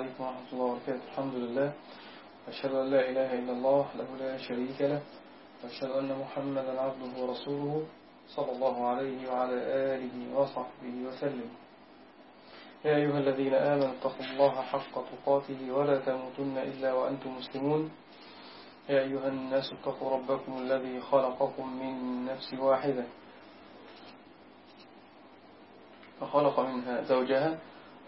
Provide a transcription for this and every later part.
عليكم ورحمة الله وبركاته. الحمد لله. أشهد أن لا إله إلا الله له لا شريك له. وأشهد أن محمدا عبده ورسوله صلى الله عليه وعلى آله وصحبه وسلم. يا أيها الذين آمنوا اتقوا الله حق تقاته ولا تموتن إلا وأنتم مسلمون. يا أيها الناس اتقوا ربكم الذي خلقكم من نفس واحدة. فخلق منها زوجها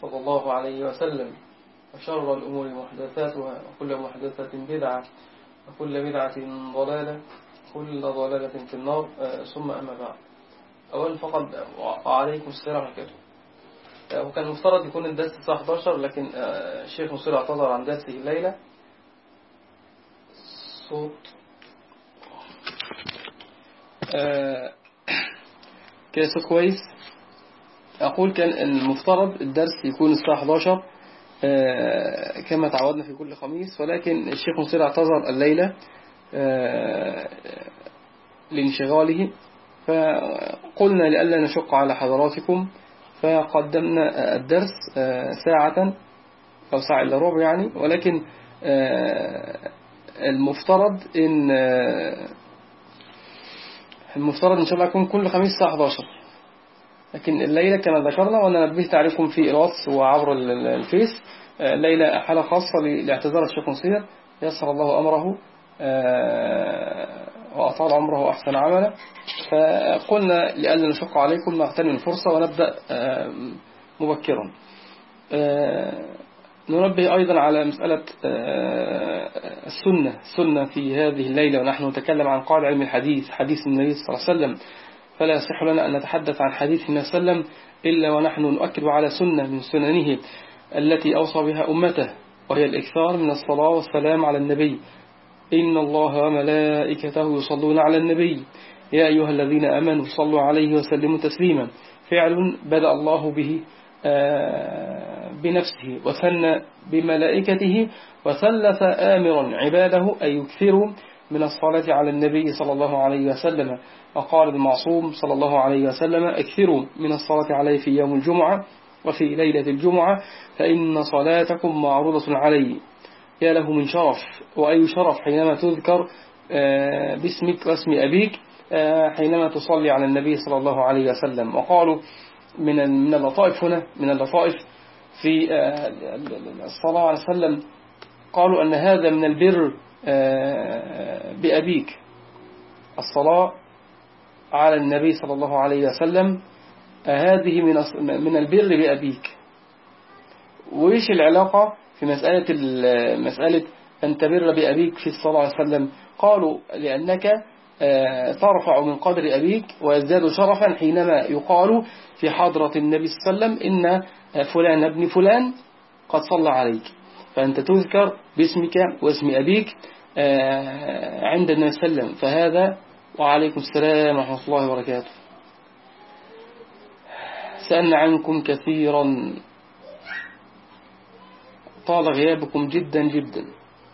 صلى الله عليه وسلم وشر الأمور محدثاتها وكل محدثة بدعة وكل بدعة ضلالة كل ضلالة في النار ثم أما بعد. أولا فقط وعليكم السلام عليكم وكان المفترض يكون الدرس الساعة 11 لكن الشيخ مصير اعتذر عن درسه الليلة. صوت. كده صوت كويس؟ أقول كان المفترض الدرس يكون الساعة 11 كما تعودنا في كل خميس ولكن الشيخ مصير اعتذر الليلة لانشغاله. فقلنا لألا نشق على حضراتكم فقدمنا الدرس ساعة أو ساعة إلا ربع يعني ولكن المفترض إن المفترض إن شاء الله يكون كل خميس الساعة 11 لكن الليلة كما ذكرنا وأنا نبهت عليكم في الواتس وعبر الفيس الليلة حالة خاصة لاعتذار الشيخ نصير يسر الله أمره وأطال عمره وأحسن عمله. فقلنا لألا نشق عليكم نغتنم الفرصة ونبدأ مبكرا. ننبه أيضا على مسألة السنة السنة في هذه الليلة ونحن نتكلم عن قاعدة علم الحديث حديث النبي صلى الله عليه وسلم. فلا يصح لنا أن نتحدث عن حديث النبي صلى الله عليه وسلم إلا ونحن نؤكد على سنة من سننه التي أوصى بها أمته وهي الإكثار من الصلاة والسلام على النبي. إن الله وملائكته يصلون على النبي. يا أيها الذين أمنوا صلوا عليه وسلموا تسليما. فعل بدأ الله به بنفسه وثنى بملائكته وثلث آمرا عباده أن يكثروا من الصلاة على النبي صلى الله عليه وسلم. وقال المعصوم صلى الله عليه وسلم اكثروا من الصلاة عليه في يوم الجمعة وفي ليلة الجمعة فإن صلاتكم معروضة علي. يا له من شرف وأي شرف حينما تذكر باسمك واسم أبيك حينما تصلي على النبي صلى الله عليه وسلم. وقالوا من من اللطائف هنا من اللطائف في الصلاة عليه وسلم قالوا أن هذا من البر بأبيك. الصلاة على النبي صلى الله عليه وسلم هذه من من البر بأبيك وإيش العلاقة في مسألة مسألة أن تبر بأبيك في الصلاة وسلم؟ قالوا لأنك ترفع من قدر أبيك ويزداد شرفا حينما يقال في حضرة النبي صلى الله عليه وسلم إن فلان ابن فلان قد صلى عليك. فأنت تذكر باسمك واسم أبيك عند النبي صلى الله عليه وسلم. فهذا وعليكم السلام ورحمة الله وبركاته. سألنا عنكم كثيرا. طال غيابكم جدا جدا.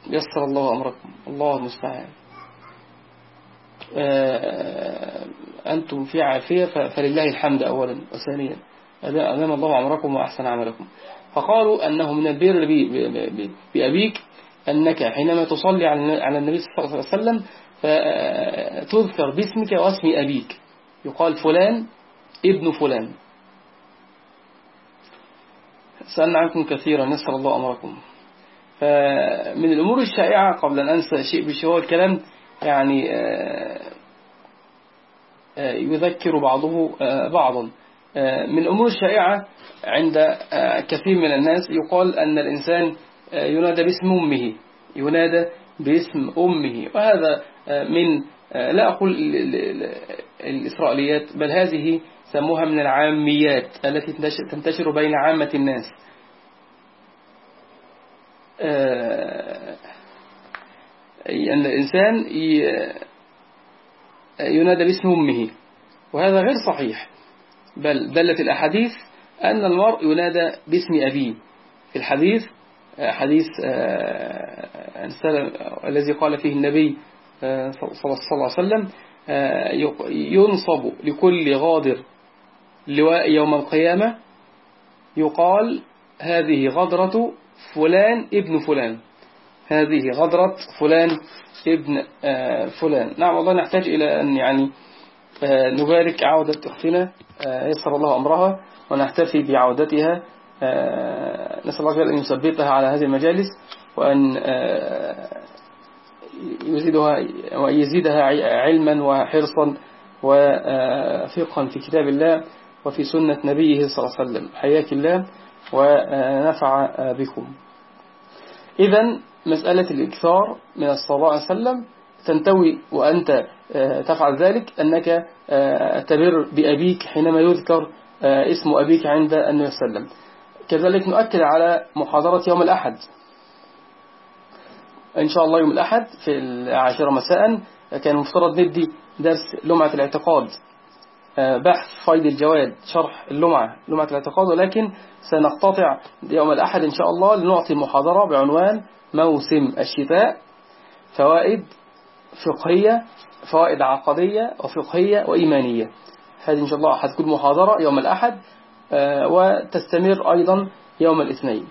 يسر الله أمركم. الله المستعان. أنتم في عافية فلله الحمد أولا وثانيا. أمام الله عمركم وأحسن عملكم. فقالوا أنه من البر بأبيك أنك حينما تصلي على النبي صلى الله عليه وسلم فتذكر باسمك واسم أبيك. يقال فلان ابن فلان. سألنا عنكم كثيرا نسأل الله أمركم. فمن الأمور الشائعة قبل أن أنسى شيء بشيء الكلام يعني يذكر بعضه بعضا. من الأمور الشائعة عند كثير من الناس يقال أن الإنسان ينادى باسم أمه. ينادى باسم أمه. وهذا من لا أقول الإسرائيليات بل هذه سموها من العاميات التي تنتشر بين عامة الناس. آه، أن الإنسان ينادى باسم أمه وهذا غير صحيح. بل دلت الأحاديث أن المرء ينادى باسم أبيه. في الحديث حديث آه، الذي قال فيه النبي صلى الله عليه وسلم ينصب لكل غادر لواء يوم القيامة يقال هذه غدرة فلان ابن فلان هذه غدرة فلان ابن آه، فلان. نعم والله نحتاج إلى أن يعني آه، نبارك عودة أختنا آه، يسر الله أمرها ونحتفي بعودتها نسأل الله أن يثبتها على هذه المجالس وأن يزيدها ويزيدها علما وحرصا وفقها في كتاب الله وفي سنة نبيه صلى الله عليه وسلم. حياك الله ونفع بكم. إذا مسألة الإكثار من الصلاة عليه وسلم تنتوي وأنت آه، تفعل ذلك أنك آه، تبر بأبيك حينما يذكر آه، اسم أبيك عند النبي صلى الله عليه وسلم. كذلك نؤكد على محاضرة يوم الأحد. إن شاء الله يوم الأحد في العاشرة مساء كان مفترض ندي درس لمعة الاعتقاد. بحث فايد الجواد شرح اللمعة لمعة الاعتقاد ولكن سنقتطع يوم الأحد إن شاء الله لنعطي محاضرة بعنوان موسم الشتاء فوائد فقهية فوائد عقدية وفقهية وإيمانية. هذه إن شاء الله هتكون محاضرة يوم الأحد آه، وتستمر أيضا يوم الاثنين.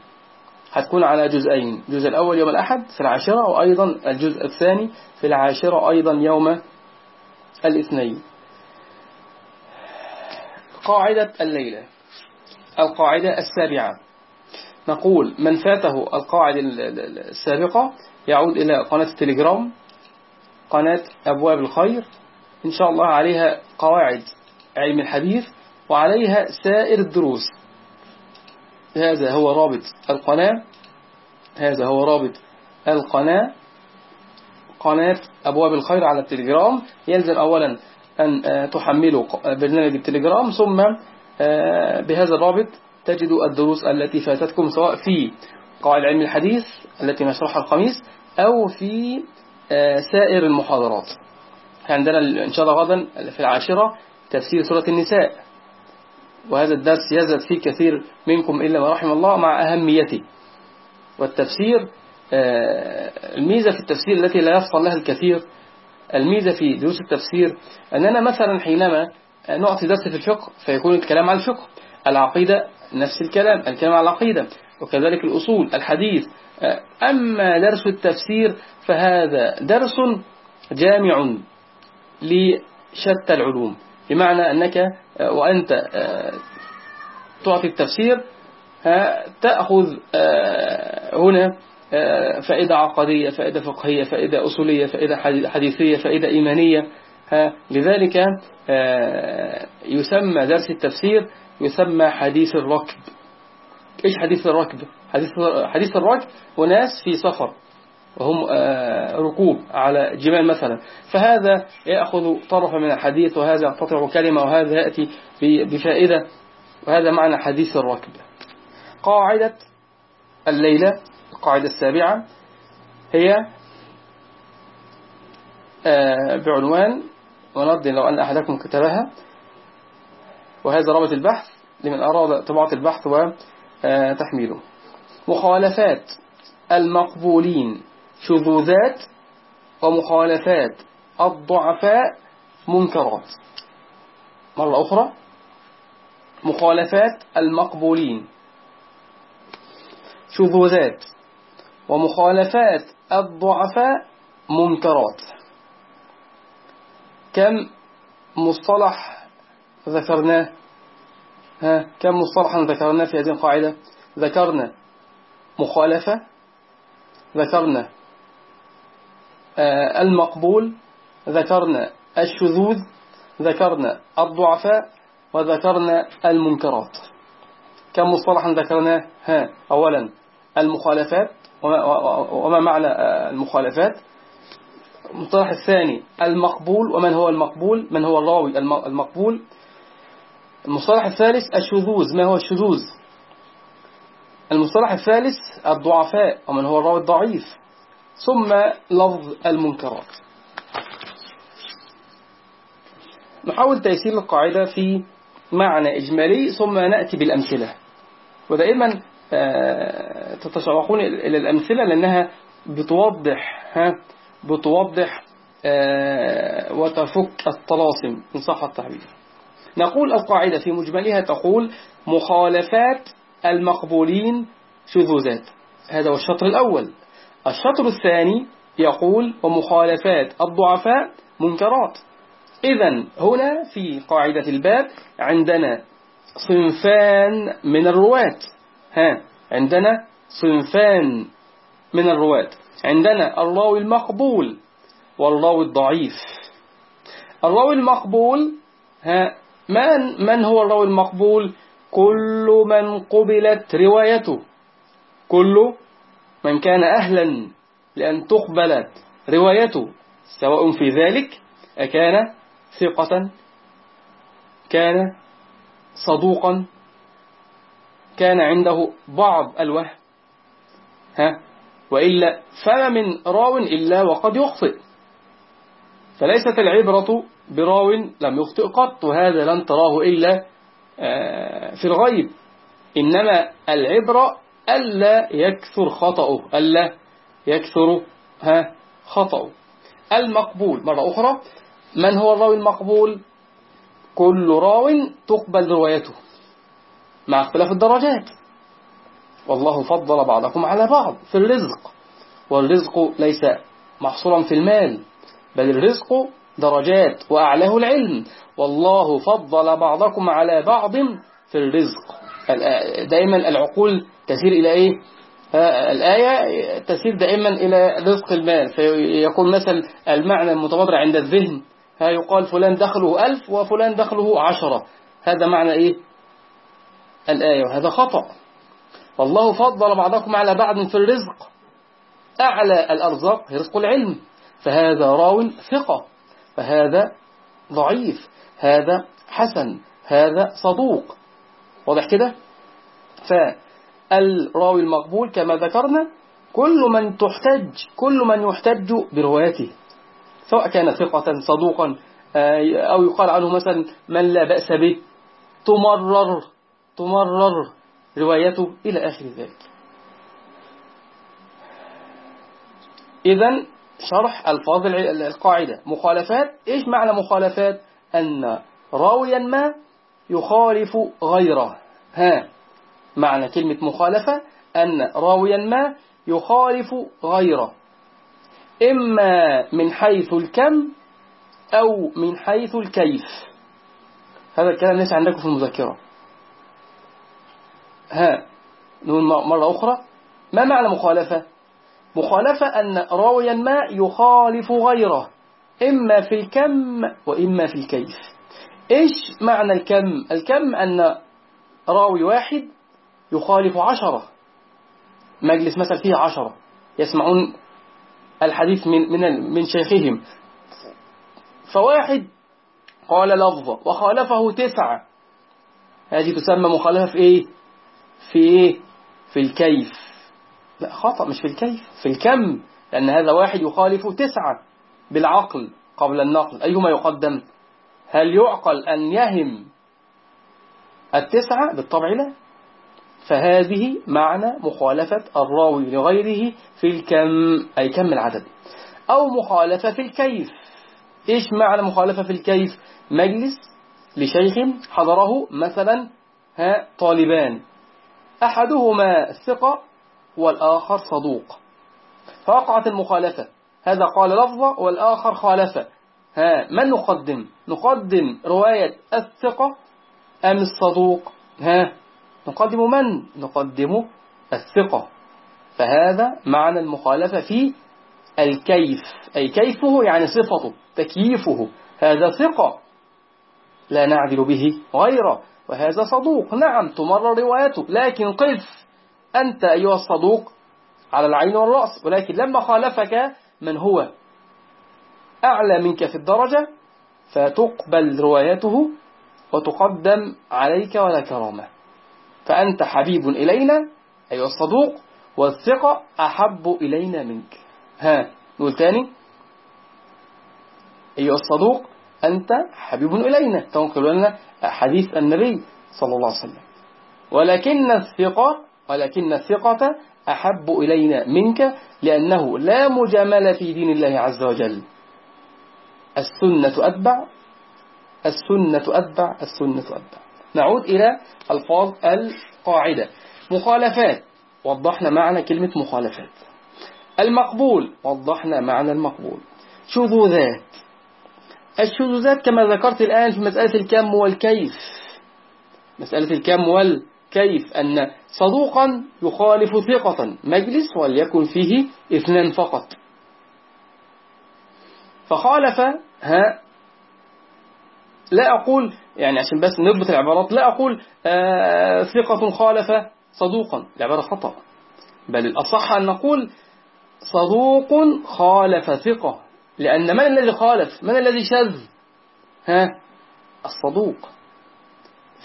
هتكون على جزئين. الجزء الأول يوم الأحد في العاشرة وأيضا الجزء الثاني في العاشرة أيضا يوم الاثنين. قاعدة الليلة القاعدة السابعة. نقول من فاته القاعدة السابقة يعود إلى قناة التليجرام قناة أبواب الخير. إن شاء الله عليها قواعد علم الحديث وعليها سائر الدروس. هذا هو رابط القناة. هذا هو رابط القناة. قناة أبواب الخير على التليجرام. يلزم أولا أن تحملوا برنامج التليجرام. ثم بهذا الرابط تجد الدروس التي فاتتكم سواء في قواعد علم الحديث التي نشرحها الخميس أو في آه، سائر المحاضرات. عندنا إن شاء الله غدا في العاشرة تفسير سورة النساء. وهذا الدرس يزد فيه كثير منكم إلا ما رحم الله مع أهميته. والتفسير آه، الميزة في التفسير التي لا يفصل لها الكثير الميزة في دروس التفسير أننا مثلا حينما نعطي درس في الفقه فيكون الكلام عن الفقه العقيدة نفس الكلام الكلام على العقيدة وكذلك الأصول الحديث أما درس التفسير فهذا درس جامع لشتى العلوم بمعنى أنك وأنت تعطي التفسير تأخذ هنا فائدة عقدية فائدة فقهية فائدة أصولية فائدة حديثية فائدة إيمانية لذلك يسمى درس التفسير يسمى حديث الركب. إيش حديث الركب؟ حديث, حديث الركب وناس في سفر. وهم آه، ركوب على جمال مثلا. فهذا يأخذ طرفا من الحديث وهذا يقتطع كلمة وهذا يأتي بفائدة. وهذا معنى حديث الركب. قاعدة الليلة القاعدة السابعة هي آه، بعنوان ونرد لو أن أحدكم كتبها. وهذا رابط البحث لمن أراد طباعة البحث وتحميله مخالفات المقبولين. شذوذات ومخالفات الضعفاء منكرات. مرة أخرى مخالفات المقبولين. شذوذات ومخالفات الضعفاء منكرات. كم مصطلح ذكرناه؟ ها كم مصطلحا ذكرناه في هذه القاعدة؟ ذكرنا مخالفة ذكرنا المقبول ذكرنا الشذوذ ذكرنا الضعفاء وذكرنا المنكرات. كم مصطلحا ذكرناه؟ ها أولا المخالفات وما معنى آه، المخالفات؟ المصطلح الثاني المقبول ومن هو المقبول؟ من هو الراوي المقبول؟ المصطلح الثالث الشذوذ. ما هو الشذوذ؟ المصطلح الثالث الضعفاء ومن هو الراوي الضعيف؟ ثم لفظ المنكرات. نحاول تيسير القاعدة في معنى إجمالي ثم نأتي بالأمثلة. ودائما آه، تتشوقون إلى الأمثلة لأنها بتوضح ها بتوضح آه، وتفك الطلاسم إن صح التعبير نقول القاعدة في مجملها تقول مخالفات المقبولين شذوذات. هذا هو الشطر الأول. الشطر الثاني يقول ومخالفات الضعفاء منكرات. إذا هنا في قاعدة الباب عندنا صنفان من الرواة. ها عندنا صنفان من الرواة. عندنا الراوي المقبول والراوي الضعيف. الراوي المقبول ها من من هو الراوي المقبول؟ كل من قبلت روايته. كل من كان أهلا لأن تقبل روايته سواء في ذلك أكان ثقة كان صدوقا كان عنده بعض الوهم. ها؟ وإلا فما من راو إلا وقد يخطئ. فليست العبرة براو لم يخطئ قط وهذا لن تراه إلا آه، في الغيب. إنما العبرة ألا يكثر خطأه ألا يكثر ها خطأه. المقبول مرة أخرى من هو الراوي المقبول؟ كل راو تقبل روايته مع اختلاف الدرجات. والله فضل بعضكم على بعض في الرزق والرزق ليس محصورا في المال بل الرزق درجات وأعلاه العلم. والله فضل بعضكم على بعض في الرزق. دائما العقول تسير إلى إيه؟ الآية تسير دائما إلى رزق المال. فيكون مثل المعنى المتبادر عند الذهن. ها يقال فلان دخله ألف وفلان دخله عشرة. هذا معنى إيه؟ الآية. وهذا خطأ. والله فضل بعضكم على بعض في الرزق. أعلى الأرزاق رزق العلم. فهذا راو ثقة. فهذا ضعيف. هذا حسن. هذا صدوق. واضح كده؟ فالراوي المقبول كما ذكرنا كل من تحتج كل من يحتج بروايته سواء كان ثقة صدوقا آه، أو يقال عنه مثلا من لا بأس به تمرر تمرر روايته إلى آخر ذلك. إذا شرح ألفاظ القاعدة. مخالفات إيش معنى مخالفات؟ أن راويا ما يخالف غيره. ها معنى كلمة مخالفة أن راويا ما يخالف غيره. إما من حيث الكم أو من حيث الكيف. هذا الكلام ليس عندكم في المذكرة. ها نقول مرة أخرى. ما معنى مخالفة؟ مخالفة أن راويا ما يخالف غيره. إما في الكم وإما في الكيف. إيش معنى الكم؟ الكم أن راوي واحد يخالف عشرة. مجلس مثل فيه عشرة. يسمعون الحديث من من من شيخهم. فواحد قال لفظة وخالفه تسعة. هذه تسمى مخالفة في إيه؟ في إيه؟ في الكيف. لا خطأ مش في الكيف في الكم. لأن هذا واحد يخالف تسعة بالعقل قبل النقل. أيهما يقدم؟ هل يعقل أن يهم التسعة؟ بالطبع لا. فهذه معنى مخالفة الراوي لغيره في الكم أي كم العدد. أو مخالفة في الكيف. إيش معنى مخالفة في الكيف؟ مجلس لشيخ حضره مثلا ها طالبان. أحدهما ثقة والآخر صدوق. فوقعت المخالفة. هذا قال لفظة والآخر خالفة. ها من نقدم؟ نقدم رواية الثقة أم الصدوق؟ ها نقدم من؟ نقدم الثقة. فهذا معنى المخالفة في الكيف. أي كيفه يعني صفته تكييفه. هذا ثقة لا نعدل به غيره. وهذا صدوق. نعم تمرر روايته. لكن قف أنت أيها الصدوق على العين والرأس. ولكن لما خالفك من هو؟ أعلى منك في الدرجة فتقبل روايته وتقدم عليك ولا كرامة فأنت حبيب إلينا أيها الصدوق والثقة أحب إلينا منك. ها نقول تاني. أيها الصدوق أنت حبيب إلينا. تنقل لنا حديث النبي صلى الله عليه وسلم. ولكن الثقة ولكن الثقة أحب إلينا منك لأنه لا مجاملة في دين الله عز وجل. السنة أتبع السنة أتبع السنة أتبع. نعود إلى ألفاظ القاعدة. مخالفات. وضحنا معنى كلمة مخالفات. المقبول. وضحنا معنى المقبول. شذوذات. الشذوذات كما ذكرت الآن في مسألة الكم والكيف. مسألة الكم والكيف. أن صدوقا يخالف ثقة. مجلس وليكن فيه اثنان فقط. فخالف ها لا أقول يعني عشان بس نربط العبارات لا أقول آه ثقة خالف صدوقا العبارة خطأ. بل الأصح أن نقول صدوق خالف ثقة لأن من الذي خالف؟ من الذي شذ؟ ها الصدوق.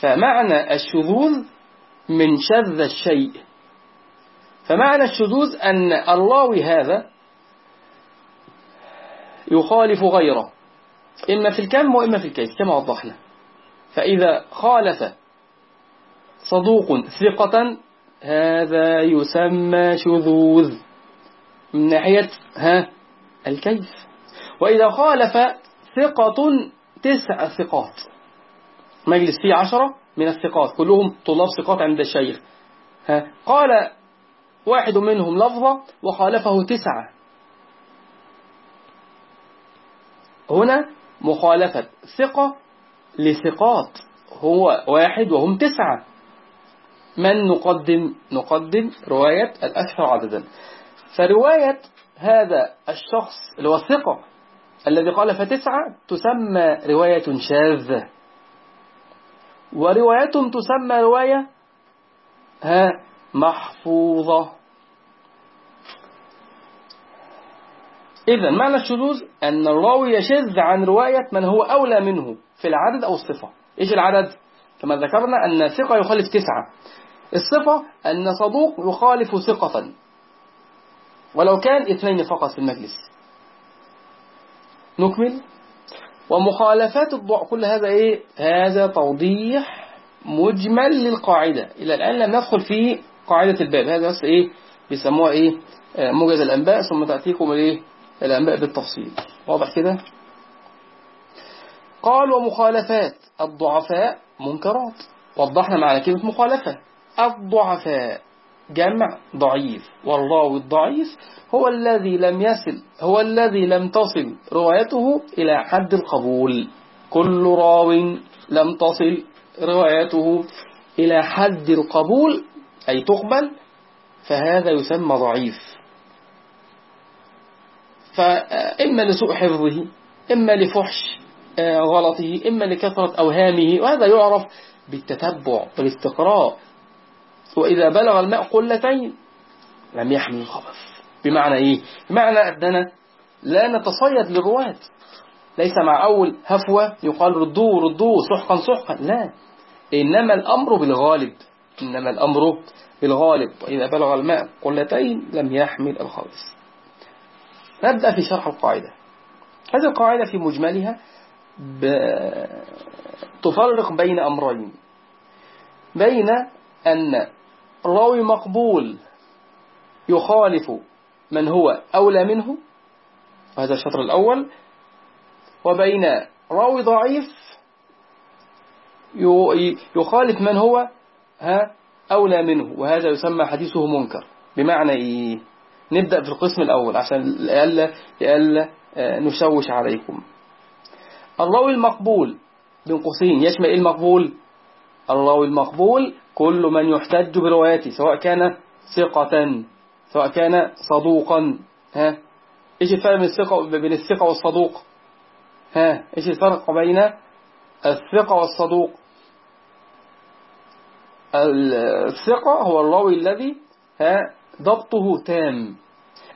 فمعنى الشذوذ من شذ الشيء. فمعنى الشذوذ أن الراوي هذا يخالف غيره إما في الكم وإما في الكيف كما وضحنا فإذا خالف صدوق ثقة هذا يسمى شذوذ من ناحية ها الكيف. وإذا خالف ثقة تسع ثقات. مجلس فيه عشرة من الثقات كلهم طلاب ثقات عند الشيخ ها. قال واحد منهم لفظة وخالفه تسعة. هنا مخالفة. ثقة لثقات هو واحد وهم تسعة. من نقدم؟ نقدم رواية الأكثر عددا. فرواية هذا الشخص اللي هو الذي قال فتسعة تسمى رواية شاذة. وروايتهم تسمى رواية ها محفوظة. إذا معنى الشذوذ أن الراوي يشذ عن رواية من هو أولى منه في العدد أو الصفة. إيش العدد؟ كما ذكرنا أن ثقة يخالف تسعة. الصفة أن صدوق يخالف ثقة. ولو كان اثنين فقط في المجلس. نكمل. ومخالفات الضوء كل هذا إيه؟ هذا توضيح مجمل للقاعدة. إلى الآن لم ندخل في قاعدة الباب. هذا بس إيه؟ بيسموها إيه؟ موجز الأنباء ثم تأتيكم الإيه الأنباء بالتفصيل. واضح كده؟ قال ومخالفات الضعفاء منكرات. وضحنا معنى كلمة مخالفة. الضعفاء جمع ضعيف. والراوي الضعيف هو الذي لم يصل هو الذي لم تصل روايته إلى حد القبول. كل راو لم تصل روايته إلى حد القبول أي تقبل فهذا يسمى ضعيف. فإما لسوء حفظه إما لفحش غلطه إما لكثرة أوهامه وهذا يعرف بالتتبع والاستقراء. وإذا بلغ الماء قلتين لم يحمل الخبث. بمعنى إيه؟ بمعنى أننا لا نتصيد للرواة. ليس مع أول هفوة يقال ردوه ردوه سحقا سحقا. لا. إنما الأمر بالغالب إنما الأمر بالغالب. وإذا بلغ الماء قلتين لم يحمل الخبث. نبدأ في شرح القاعدة. هذه القاعدة في مجملها تفرق بين أمرين. بين أن راوي مقبول يخالف من هو أولى منه وهذا الشطر الأول وبين راوي ضعيف يخالف من هو ها أولى منه وهذا يسمى حديثه منكر. بمعنى إيه؟ نبدأ في القسم الأول عشان لألا لألا نشوش عليكم. الراوي المقبول. بين قوسين يشمل إيه المقبول؟ الراوي المقبول كل من يحتج بروايته سواء كان ثقة سواء كان صدوقا. ها؟ إيش الفرق بين الثقة بين الثقة والصدوق؟ ها؟ إيش الفرق بين الثقة والصدوق؟ الثقة هو الراوي الذي ها؟ ضبطه تام.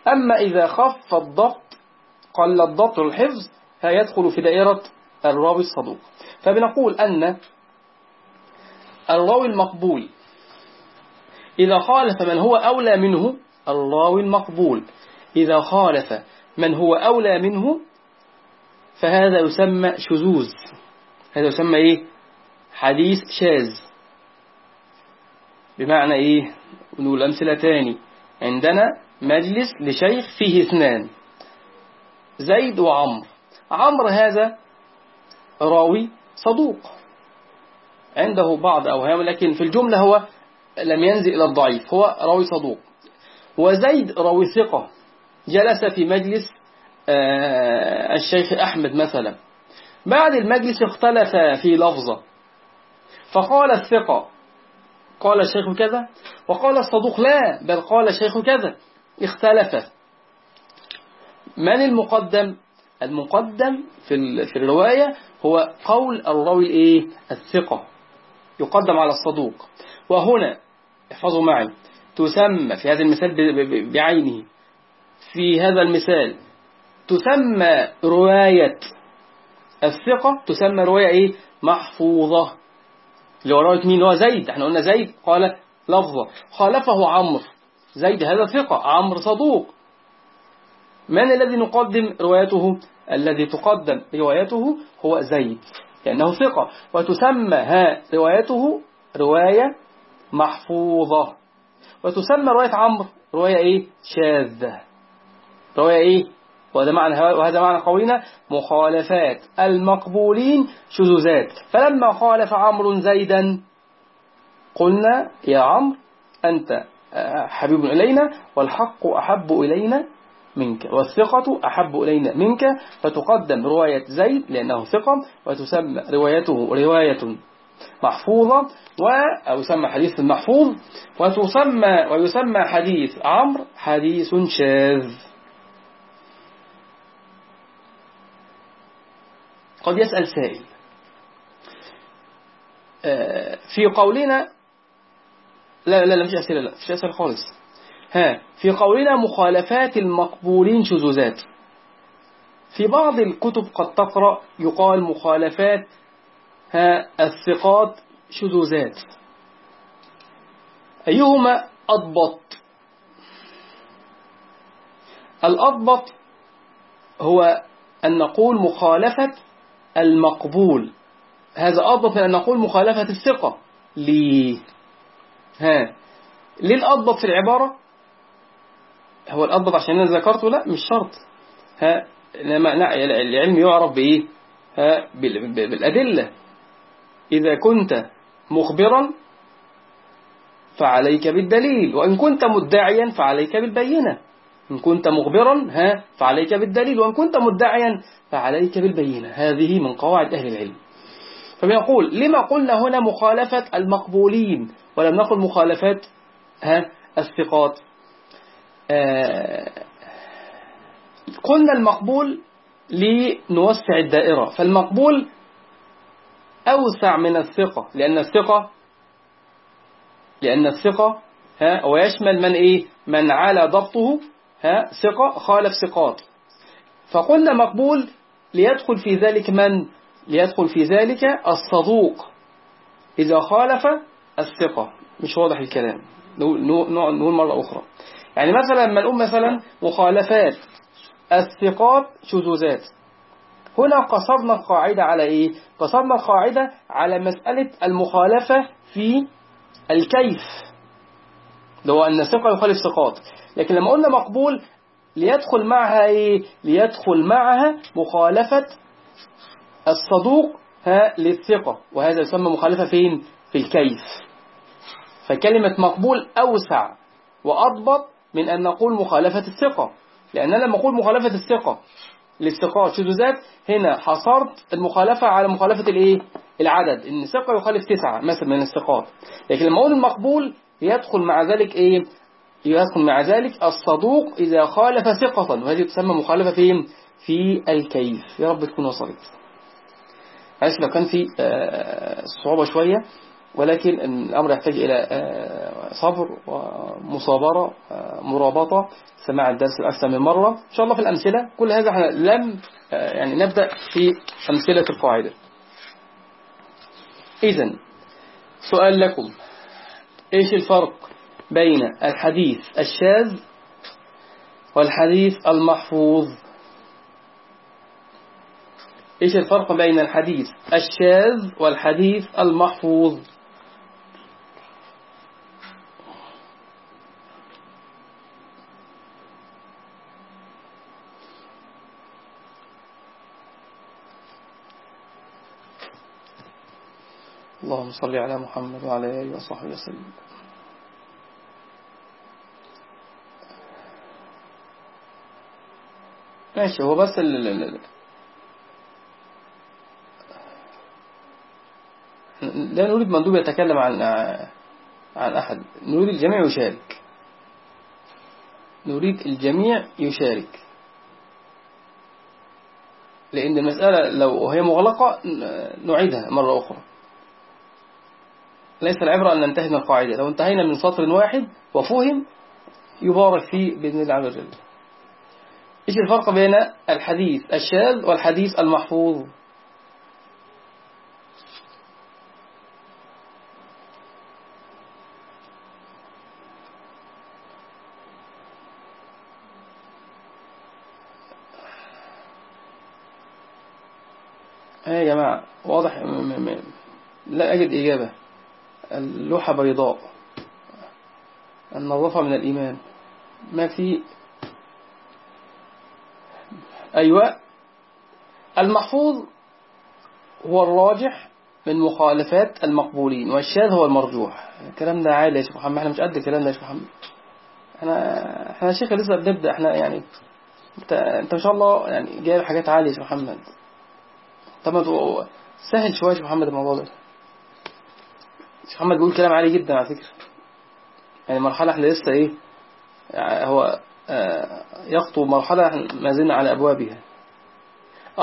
أما إذا خف الضبط قل الضبط والحفظ فيدخل في دائرة الراوي الصدوق. فبنقول أن الراوي المقبول إذا خالف من هو أولى منه الراوي المقبول. إذا خالف من هو أولى منه فهذا يسمى شذوذ. هذا يسمى إيه؟ حديث شاذ. بمعنى إيه؟ نقول أمثلة تاني عندنا مجلس لشيخ فيه اثنان. زيد وعمر. عمرو هذا راوي صدوق. عنده بعض أوهام لكن في الجملة هو لم ينزل إلى الضعيف هو راوي صدوق. وزيد راوي ثقة. جلس في مجلس آه، الشيخ أحمد مثلا. بعد المجلس اختلف في لفظة. فقال الثقة. قال الشيخ كذا وقال الصدوق لا بل قال الشيخ كذا. اختلف. من المقدم؟ المقدم في في الرواية هو قول الراوي الإيه؟ الثقة. يقدم على الصدوق. وهنا احفظوا معي تسمى في هذا المثال بعينه. في هذا المثال تسمى رواية الثقة تسمى رواية إيه؟ محفوظة. اللي هو رواية مين؟ هو زيد. إحنا قلنا زيد. قال لفظة. خالفه عمرو. زيد هذا ثقة. عمرو صدوق. من الذي نقدم روايته؟ الذي تقدم روايته هو زيد. لأنه ثقة. وتسمى ها روايته رواية محفوظة. وتسمى رواية عمرو رواية إيه؟ شاذة. رواية إيه؟ وهذا معنى وهذا معنى قولنا مخالفات. المقبولين شذوذات. فلما خالف عمرو زيدا قلنا يا عمرو أنت حبيب إلينا والحق أحب إلينا منك والثقة أحب إلينا منك. فتقدم رواية زيد لأنه ثقة وتسمى روايته رواية محفوظة و أو يسمى حديث محفوظ وتسمى ويسمى حديث عمرو حديث شاذ. قد يسأل سائل. آه، في قولنا لا لا لا مش أسئلة لا مش أسئلة خالص. ها في قولنا مخالفات المقبولين شذوذات. في بعض الكتب قد تقرأ يقال مخالفات ها الثقات شذوذات. أيهما أضبط؟ الأضبط هو أن نقول مخالفة المقبول. هذا أضبط من أن نقول مخالفة الثقة. ليه ها. ليه الأضبط في العبارة؟ هو الأضبط عشان أنا ذكرته؟ لا مش شرط. ها العلم يعرف بإيه؟ ها بالأدلة. إذا كنت مخبرا فعليك بالدليل. وإن كنت مدعيا فعليك بالبينة. إن كنت مخبرا ها فعليك بالدليل وإن كنت مدعيا فعليك بالبينة. هذه من قواعد أهل العلم. فبيقول لما قلنا هنا مخالفة المقبولين؟ ولم نقل مخالفات ها الثقات. آه قلنا المقبول لنوسع الدائرة. فالمقبول أوسع من الثقة لأن الثقة لأن الثقة ها ويشمل من إيه؟ من على ضبطه ثقة خالف ثقات. فقلنا مقبول ليدخل في ذلك من؟ ليدخل في ذلك الصدوق. إذا خالف الثقة. مش واضح الكلام. نقول, مرة أخرى. يعني مثلا لما نقول مثلا مخالفات. الثقات شذوذات. هنا قصرنا القاعدة على إيه؟ قصرنا القاعدة على مسألة المخالفة في الكيف. لو أن ثقة يخالف ثقات. لكن لما قلنا مقبول ليدخل معها إيه؟ ليدخل معها مخالفة الصدوق ها للثقة. وهذا يسمى مخالفة فين؟ في الكيف. فكلمة مقبول أوسع وأضبط من أن نقول مخالفة الثقة. لأننا لما نقول مخالفة الثقة للثقات شذوذات هنا حصرت المخالفة على مخالفة الإيه؟ العدد. إن ثقة يخالف تسعة مثلا من الثقات. لكن لما أقول المقبول يدخل مع ذلك إيه؟ يدخل مع ذلك الصدوق إذا خالف ثقة وهذه تسمى مخالفة فين في الكيف. يا رب تكون وصلت عايز لو كان في آه، صعوبة شوية ولكن الأمر يحتاج إلى آه، صبر ومصابرة آه، مرابطة. سماع الدرس أكثر من مرة. إن شاء الله في الأمثلة. كل هذا إحنا لم يعني نبدأ في أمثلة القاعدة. إذا سؤال لكم. إيش الفرق بين الحديث الشاذ والحديث المحفوظ. إيش الفرق بين الحديث الشاذ والحديث المحفوظ؟ اللهم صل على محمد وعلى آله وصحبه وسلم. ماشي هو بس ال لا نريد مندوب يتكلم عن عن أحد. نريد الجميع يشارك. نريد الجميع يشارك. لأن المسألة لو هي مغلقة نعيدها مرة أخرى. ليس العبرة أن ننتهي من القاعدة. لو انتهينا من سطر واحد وفهم يبارك فيه بإذن الله عز وجل. إيش الفرق بين الحديث الشاذ والحديث المحفوظ؟ يا جماعة واضح لا أجد إجابة. اللوحة بيضاء. النظافة من الإيمان. ما في أيوة. المحفوظ هو الراجح من مخالفات المقبولين والشاذ هو المرجوح. الكلام ده عالي يا شيخ محمد إحنا مش قد الكلام ده يا شيخ محمد. إحنا إحنا يا شيخ لسه بنبدأ إحنا يعني أنت أنت ما شاء الله يعني جايب حاجات عاليه يا شيخ محمد. طب سهل شوية يا شيخ محمد الموضوع ده. شيخ محمد بيقول كلام عالي جدا على فكرة. يعني مرحله إحنا لسه إيه هو يخطو مرحلة ما زلنا على أبوابها.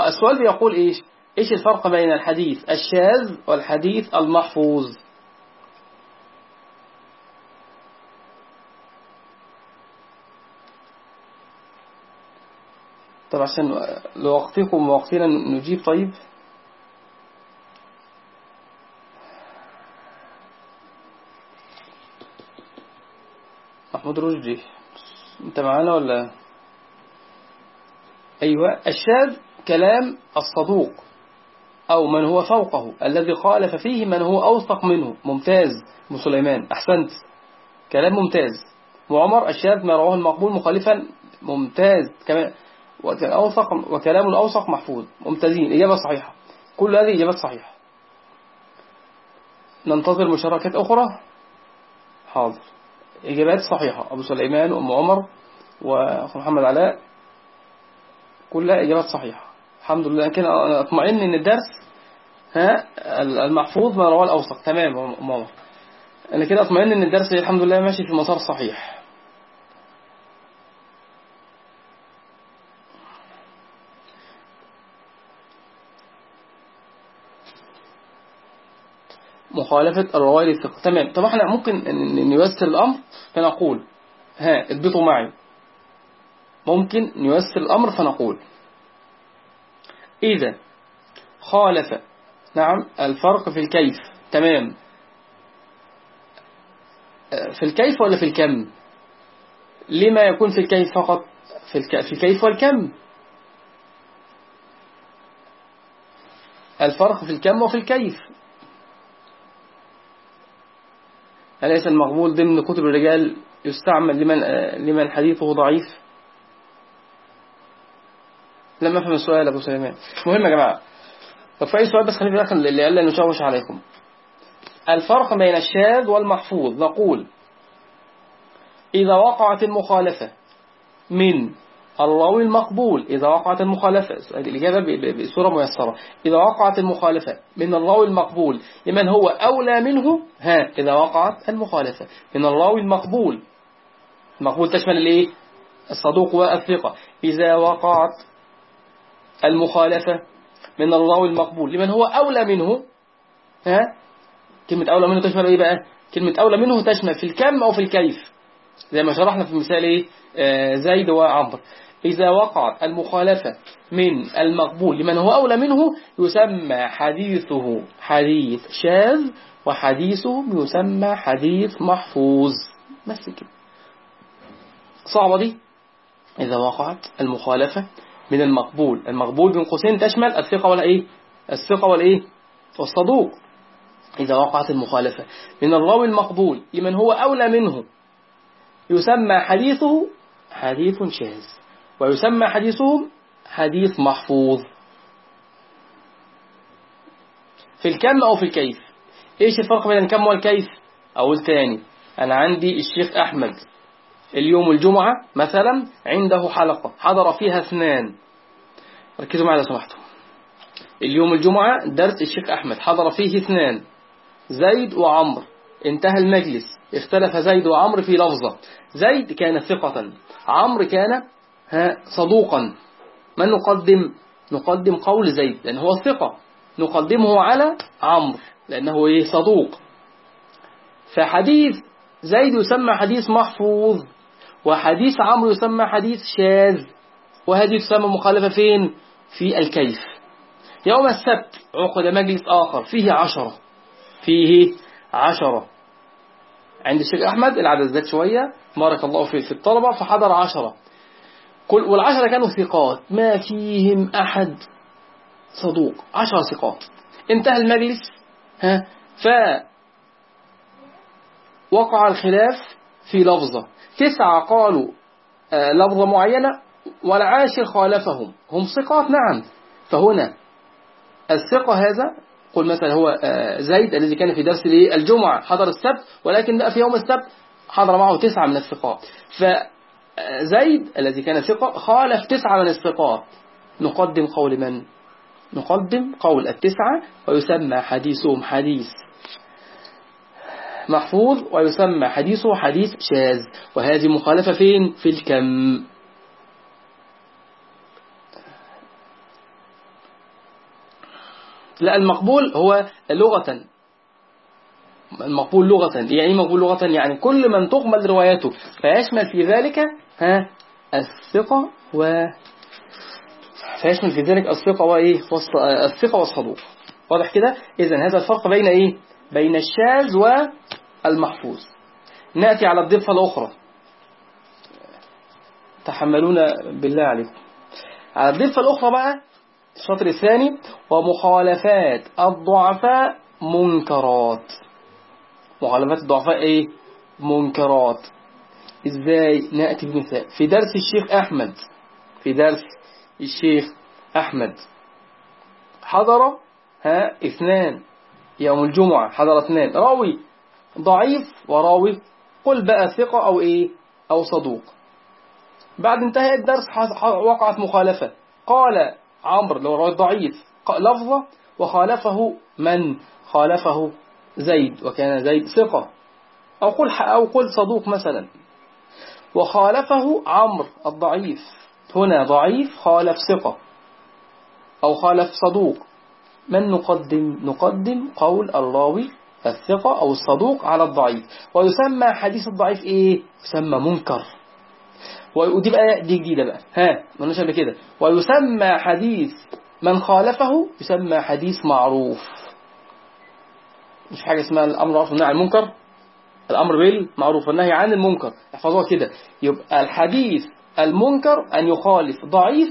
السؤال بيقول إيش؟ إيش الفرق بين الحديث الشاذ والحديث المحفوظ؟ طب عشان لوقتكم ووقتنا نجيب طيب. محمود رشدي. انت معانا ولا؟ أيوه. الشاذ كلام الصدوق أو من هو فوقه الذي خالف فيه من هو أوثق منه. ممتاز. أبو سليمان أحسنت. كلام ممتاز. وعمر الشاذ ما رواه المقبول مخالفا. ممتاز. كمان أوثق وكلام أوثق محفوظ. ممتازين. إجابة صحيحة. كل هذه إجابات صحيحة. ننتظر مشاركات أخرى؟ حاضر. إجابات صحيحة. أبو سليمان وأم عمر وأخو محمد علاء كلها إجابات صحيحة. الحمد لله. كده أطمئن إن الدرس ها المحفوظ ما رواه الأوسط تمام أم عمر. أنا كده أطمئن إن الدرس الحمد لله ماشي في المسار الصحيح. مخالفة الرواية للثقة تمام. طب إحنا ممكن نيسر الأمر؟ فنقول ها اضبطوا معي. ممكن نيسر الأمر فنقول إذا خالف نعم الفرق في الكيف. تمام. في الكيف ولا في الكم؟ لما يكون في الكيف فقط؟ في, الك... في الكيف والكم. الفرق في الكم وفي الكيف. أليس المقبول ضمن كتب الرجال يستعمل لمن لمن حديثه ضعيف؟ لم أفهم السؤال أبو سليمان. مهم يا جماعة. طب في أي سؤال بس خلينا في الآخر قال نشوش عليكم. الفرق بين الشاذ والمحفوظ. نقول إذا وقعت المخالفة من الراوي المقبول إذا وقعت المخالفة. الإجابة بصورة ميسرة. إذا وقعت المخالفة من الراوي المقبول لمن هو أولى منه ها إذا وقعت المخالفة. من الراوي المقبول المقبول تشمل الإيه؟ الصدوق والثقة. إذا وقعت المخالفة من الراوي المقبول لمن هو أولى منه ها كلمة أولى منه تشمل إيه بقى؟ كلمة أولى منه تشمل في الكم أو في الكيف. زي ما شرحنا في مثال إيه؟ آه زيد وعمر. إذا وقعت المخالفة من المقبول لمن هو أولى منه يسمى حديثه حديث شاذ وحديثه يسمى حديث محفوظ. بس كده. صعبة دي؟ إذا وقعت المخالفة من المقبول. المقبول بين قوسين تشمل الثقة ولا إيه؟ الثقة والإيه والصدوق. إذا وقعت المخالفة من الراوي المقبول لمن هو أولى منه يسمى حديثه حديث شاذ ويسمى حديثهم حديث محفوظ. في الكم أو في الكيف؟ إيش الفرق بين الكم والكيف؟ أو الثاني أنا عندي الشيخ أحمد اليوم الجمعة مثلا عنده حلقة حضر فيها اثنان. ركزوا معي لو سمحتوا. اليوم الجمعة درس الشيخ أحمد حضر فيه اثنان زيد وعمر. انتهى المجلس. اختلف زيد وعمر في لفظة. زيد كان ثقة. عمرو كان صدوقا. من نقدم؟ نقدم قول زيد لأنه هو الثقة نقدمه على عمرو لأنه إيه؟ صدوق. فحديث زيد يسمى حديث محفوظ وحديث عمرو يسمى حديث شاذ. وهذه تسمى مخالفة فين؟ في الكيف. يوم السبت عقد مجلس آخر فيه عشرة. فيه عشرة. عند الشيخ أحمد العدد زاد شوية. بارك الله في في الطلبة. فحضر عشرة. كل والعشرة كانوا ثقات. ما فيهم أحد صدوق. عشرة ثقات. انتهى المجلس. ها؟ ف وقع الخلاف في لفظة. تسعة قالوا آه لفظة معينة والعاشر خالفهم. هم ثقات نعم. فهنا الثقة هذا قل مثلا هو زيد الذي كان في درس الجمعة حضر السبت ولكن في يوم السبت حضر معه تسعة من الثقات فزيد الذي كان ثقة خالف تسعة من الثقات نقدم قول من؟ نقدم قول التسعة ويسمى حديثهم حديث محفوظ ويسمى حديثه حديث شاذ وهذه مخالفة فين؟ في الكم لا المقبول هو لغة. المقبول لغة. يعني مقبول لغة؟ يعني كل من تقبل روايته فيشمل في ذلك ها الثقة و فيشمل في ذلك الثقة وإيه الثقة والصدوق. واضح كده؟ إذا هذا الفرق بين إيه؟ بين الشاذ والمحفوظ. نأتي على الضفة الأخرى. تحملونا بالله عليكم. على الضفة الأخرى بقى الشطر الثاني ومخالفات الضعفاء منكرات. مخالفات الضعفاء إيه؟ منكرات. إزاي؟ نأتي بمثال. في درس الشيخ أحمد في درس الشيخ أحمد حضر ها اثنان يوم الجمعة حضر اثنان. راوي ضعيف وراوي قل بقى ثقة أو إيه؟ أو صدوق. بعد انتهاء الدرس وقعت مخالفة. قال عمرو اللي هو ضعيف. لفظة وخالفه من؟ خالفه زيد وكان زيد ثقة. أو قل أو قل صدوق مثلا. وخالفه عمرو الضعيف. هنا ضعيف خالف ثقة. أو خالف صدوق. من نقدم؟ نقدم قول الراوي الثقة أو الصدوق على الضعيف. ويسمى حديث الضعيف إيه؟ يسمى منكر. ودي بقى دي جديدة بقى. ها ما قبل كده. ويسمى حديث من خالفه يسمى حديث معروف. مش حاجة اسمها الأمر معروف والنهي عن المنكر؟ الأمر بالمعروف والنهي عن المنكر. احفظوها كده. يبقى الحديث المنكر أن يخالف ضعيف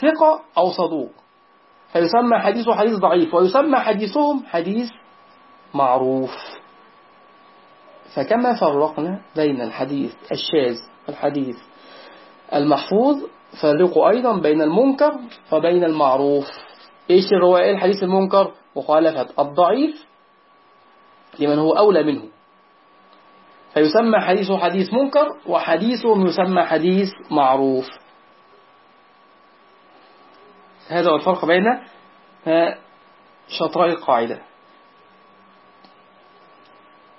ثقة أو صدوق. فيسمى حديثه حديث ضعيف ويسمى حديثهم حديث معروف. فكما فرقنا بين الحديث الشاذ والحديث المحفوظ فرقوا أيضا بين المنكر وبين المعروف. إيش الرواية؟ الحديث المنكر مخالفة الضعيف لمن هو أولى منه. فيسمى حديثه حديث منكر وحديثهم يسمى حديث معروف. هذا هو الفرق بين شطري القاعدة.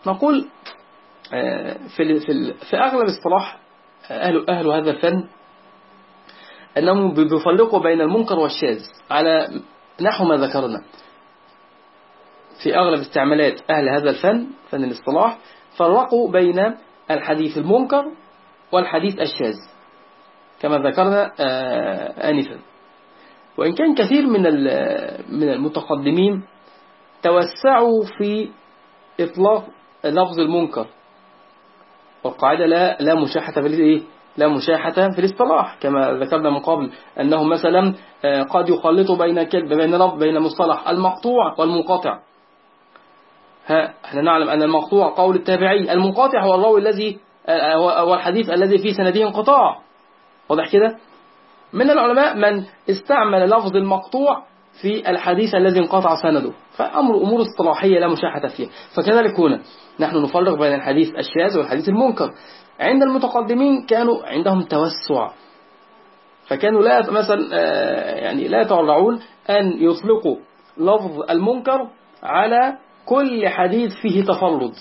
نقول في في في أغلب اصطلاح أهل أهل هذا الفن أنهم بيفرقوا بين المنكر والشاذ على نحو ما ذكرنا. في أغلب استعمالات أهل هذا الفن فن الاصطلاح فرقوا بين الحديث المنكر والحديث الشاذ كما ذكرنا آنفا. وإن كان كثير من من المتقدمين توسعوا في إطلاق لفظ المنكر والقاعدة لا لا مشاحة في الإيه؟ لا مشاحة في الاصطلاح كما ذكرنا من قبل أنه مثلا آه، قد يخلط بين كلمة بين رب بين مصطلح المقطوع والمنقطع. ها إحنا نعلم أن المقطوع قول التابعي المنقطع هو الراوي الذي آه، هو الحديث الذي فيه سنده انقطاع. واضح كده؟ من العلماء من استعمل لفظ المقطوع في الحديث الذي انقطع سنده. فأمر أمور اصطلاحية لا مشاحة فيها. فكذلك هنا نحن نفرق بين الحديث الشاذ والحديث المنكر. عند المتقدمين كانوا عندهم توسع. فكانوا لا مثلا آه، يعني لا يتورعون أن يطلقوا لفظ المنكر على كل حديث فيه تفرد.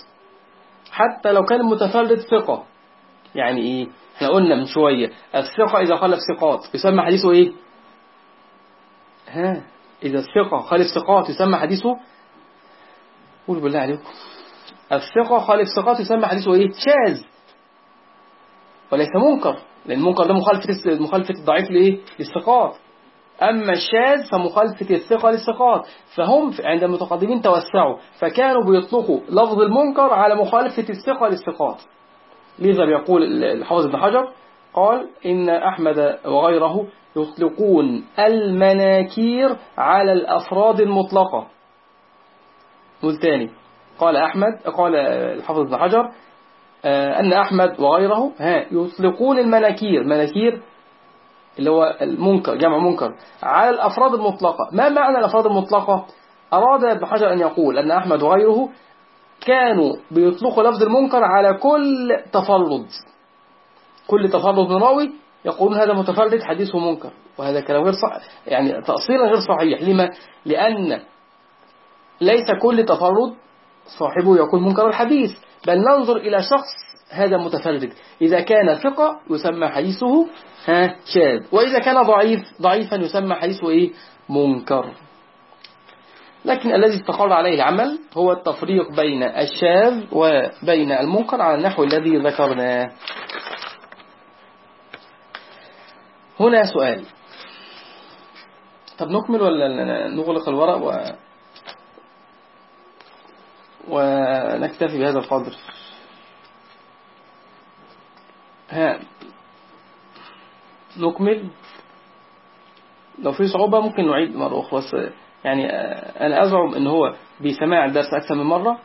حتى لو كان المتفرد ثقة. يعني إيه؟ إحنا قلنا من شوية الثقة إذا خلف ثقات يسمى حديثه إيه؟ ها؟ إذا الثقة خالف ثقات يسمى حديثه. قولوا بالله عليكم. الثقة خالف ثقات يسمى حديثه. إيه؟ شاذ وليس منكر. لأن المنكر ده مخالفة مخالفة الضعيف لإيه؟ للثقات. أما الشاذ فمخالفة الثقة للثقات. فهم عند المتقدمين توسعوا. فكانوا بيطلقوا لفظ المنكر على مخالفة الثقة للثقات. لذا بيقول الحافظ ابن حجر قال إن أحمد وغيره يطلقون المناكير على الأفراد المطلقة. نقول تاني قال أحمد قال الحافظ ابن حجر آه، أن أحمد وغيره ها يطلقون المناكير مناكير اللي هو المنكر جمع منكر على الأفراد المطلقة. ما معنى الأفراد المطلقة؟ أراد ابن حجر أن يقول أن أحمد وغيره كانوا بيطلقوا لفظ المنكر على كل تفرد. كل تفرد من راوي يقولون هذا متفرد حديثه منكر وهذا كلام غير صح يعني تأصيلا غير صحيح. لما؟ لأن ليس كل تفرد صاحبه يكون منكر الحديث بل ننظر إلى شخص هذا متفرد. إذا كان ثقة يسمى حديثه ها شاذ. وإذا كان ضعيف ضعيفا يسمى حديثه إيه؟ منكر. لكن الذي استقر عليه العمل هو التفريق بين الشاذ وبين المنكر على النحو الذي ذكرناه. هنا سؤال. طب نكمل ولا نغلق الورق و... ونكتفي بهذا القدر؟ ها. نكمل. لو في صعوبة ممكن نعيد مرة أخرى بس يعني أنا أزعم إن هو بسماع الدرس أكثر من مرة.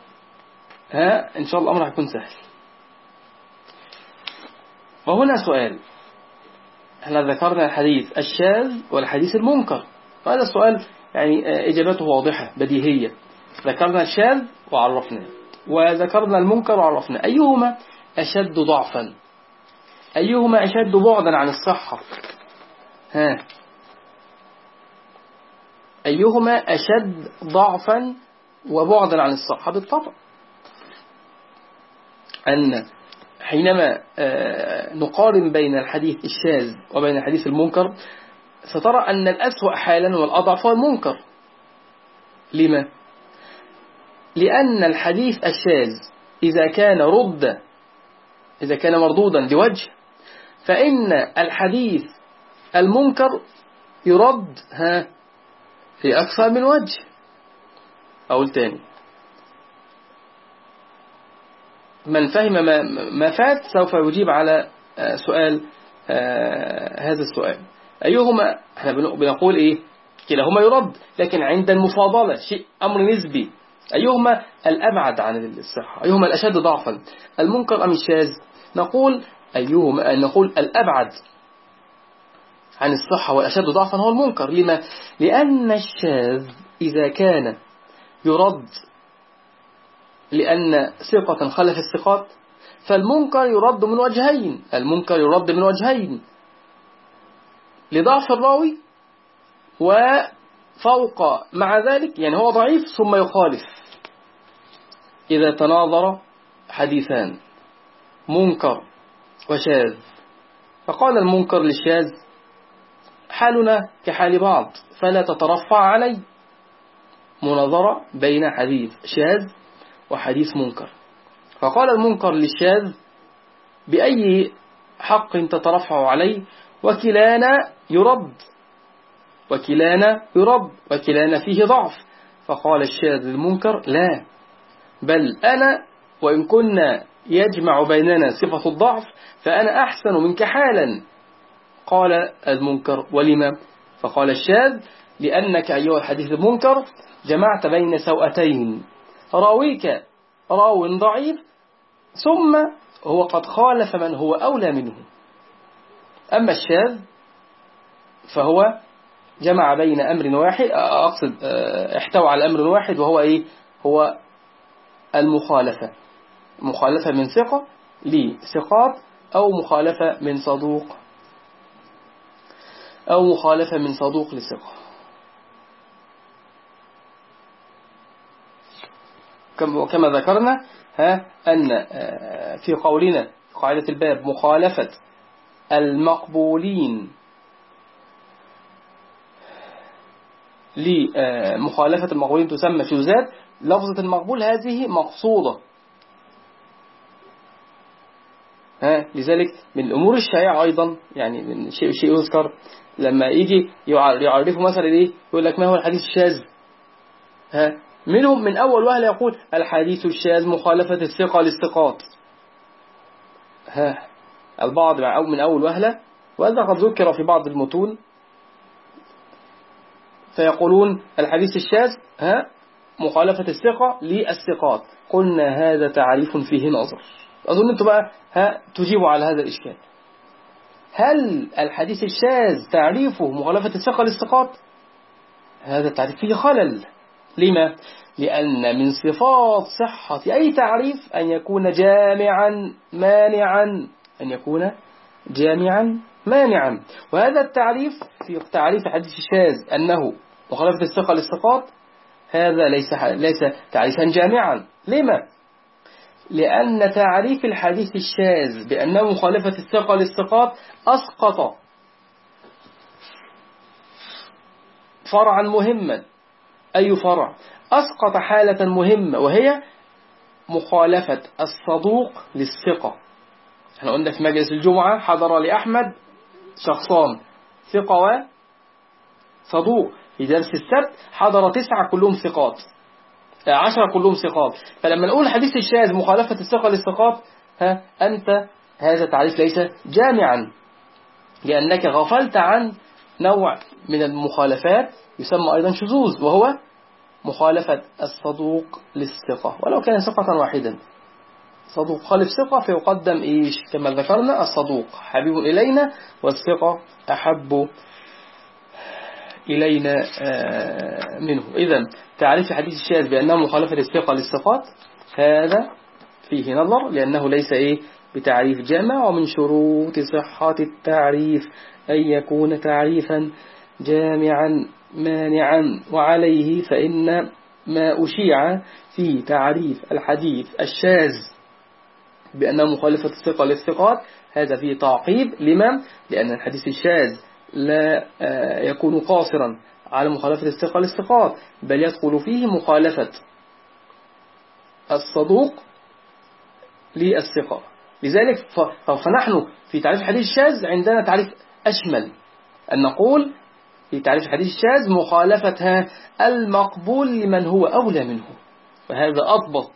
ها إن شاء الله الأمر هيكون سهل. وهنا سؤال. إحنا ذكرنا الحديث الشاذ والحديث المنكر. وهذا السؤال يعني إجابته واضحة بديهية. ذكرنا الشاذ وعرفنا. وذكرنا المنكر وعرفنا. أيهما أشد ضعفا؟ أيهما أشد بعدا عن الصحة؟ ها. أيهما أشد ضعفا وبعدا عن الصحة؟ بالطبع. أن حينما آه، نقارن بين الحديث الشاذ وبين الحديث المنكر سترى أن الأسوأ حالا والأضعف هو المنكر. لما؟ لأن الحديث الشاذ إذا كان رد إذا كان مردودا لوجه فإن الحديث المنكر يرد ها في أكثر من وجه. أقول تاني. من فهم ما, فات سوف يجيب على آه، سؤال آه، هذا السؤال. أيهما إحنا بنقول إيه؟ كلاهما يرد لكن عند المفاضلة شيء أمر نسبي. أيهما الأبعد عن الصحة أيهما الأشد ضعفا؟ المنكر أم الشاذ؟ نقول أيهما نقول الأبعد عن الصحة والأشد ضعفا هو المنكر. لما؟ لأن الشاذ إذا كان يرد لأن ثقة خلف الثقات فالمنكر يرد من وجهين المنكر يرد من وجهين. لضعف الراوي وفوق مع ذلك يعني هو ضعيف ثم يخالف. إذا تناظر حديثان منكر وشاذ. فقال المنكر للشاذ حالنا كحال بعض فلا تترفع علي. مناظرة بين حديث شاذ وحديث منكر. فقال المنكر للشاذ بأي حق تترفع علي وكلانا يرد. وكلانا يرد. وكلانا فيه ضعف. فقال الشاذ للمنكر لا. بل أنا وإن كنا يجمع بيننا صفة الضعف فأنا أحسن منك حالا. قال المنكر ولما فقال الشاذ لأنك أيها الحديث المنكر جمعت بين سوأتين راويك راو ضعيف ثم هو قد خالف من هو أولى منه. أما الشاذ فهو جمع بين أمر واحد أقصد احتوى على أمر واحد وهو إيه؟ هو المخالفة. مخالفة من ثقة لثقات أو مخالفة من صدوق. أو مخالفة من صدوق لثقة. وكما ذكرنا ها أن آه، في قولنا قاعدة الباب مخالفة المقبولين لمخالفة المقبولين تسمى شوزات لفظة المقبول هذه مقصودة. ها لذلك من الأمور الشائعة أيضا يعني من شيء شيء يذكر لما يجي يعرفه مثلا إيه؟ يقول لك ما هو الحديث الشاذ؟ ها منهم من أول وهلة يقول الحديث الشاذ مخالفة الثقة للثقات. ها البعض أو من أول وهلة وهذا قد ذكر في بعض المتون فيقولون الحديث الشاذ ها مخالفة الثقة للثقات. قلنا هذا تعريف فيه نظر. أظن أنتم بقى ها تجيبوا على هذا الإشكال. هل الحديث الشاذ تعريفه مخالفة الثقة للثقات؟ هذا التعريف فيه خلل. لما؟ لأن من صفات صحة أي تعريف أن يكون جامعا مانعا أن يكون جامعا مانعا وهذا التعريف في تعريف حديث الشاذ أنه مخالفة الثقة للثقات هذا ليس ليس تعريفا جامعا لما؟ لأن تعريف الحديث الشاذ بأنه مخالفة الثقة للثقات أسقط فرعا مهما أي فرع. أسقط حالة مهمة وهي مخالفة الصدوق للثقة. إحنا قلنا في مجلس الجمعة حضر لأحمد شخصان ثقة وصدوق. في درس السبت حضر تسعة كلهم ثقات عشرة كلهم ثقات. فلما نقول حديث الشاذ مخالفة الثقة للثقات ها أنت هذا التعريف ليس جامعا لأنك غفلت عن نوع من المخالفات يسمى أيضا شذوذ وهو مخالفة الصدوق للثقة ولو كان ثقة واحدا. صدوق خالف ثقة فيقدم إيش؟ كما ذكرنا الصدوق حبيب إلينا والثقة أحب إلينا آه، منه. إذا تعريف حديث الشاذ بأنه مخالفة الثقة للثقات هذا فيه نظر لأنه ليس إيه؟ بتعريف جامع ومن شروط صحة التعريف أن يكون تعريفا جامعا مانعا وعليه فإن ما أشيع في تعريف الحديث الشاذ بأنه مخالفة الثقة للثقات هذا فيه تعقيب لما؟ لأن الحديث الشاذ لا آه، يكون قاصرا على مخالفة الثقة للثقات بل يدخل فيه مخالفة الصدوق للثقة لذلك فنحن في تعريف الحديث الشاذ عندنا تعريف أشمل أن نقول في تعريف الحديث الشاذ مخالفتها المقبول لمن هو أولى منه. وهذا أضبط.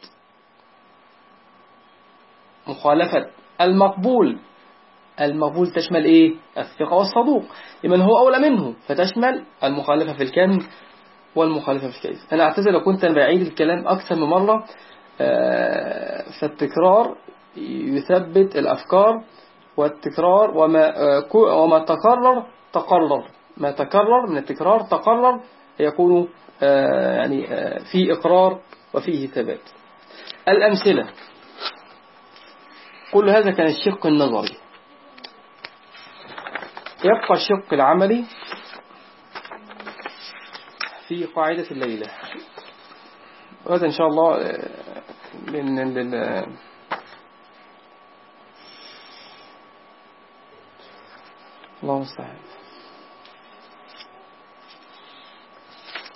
مخالفة المقبول. المقبول تشمل إيه؟ الثقة والصدوق. لمن هو أولى منه فتشمل المخالفة في الكم والمخالفة في الكيف أنا أعتذر لو كنت بعيد الكلام أكثر من مرة. آه، فالتكرار يثبت الأفكار والتكرار وما, آه، وما تكرر تقرر. ما تكرر من التكرار تقرر يكون آه، يعني في إقرار وفيه ثبات. الأمثلة. كل هذا كان الشق النظري. يبقى الشق العملي في قاعدة الليلة. وهذا إن شاء الله من من الله المستعان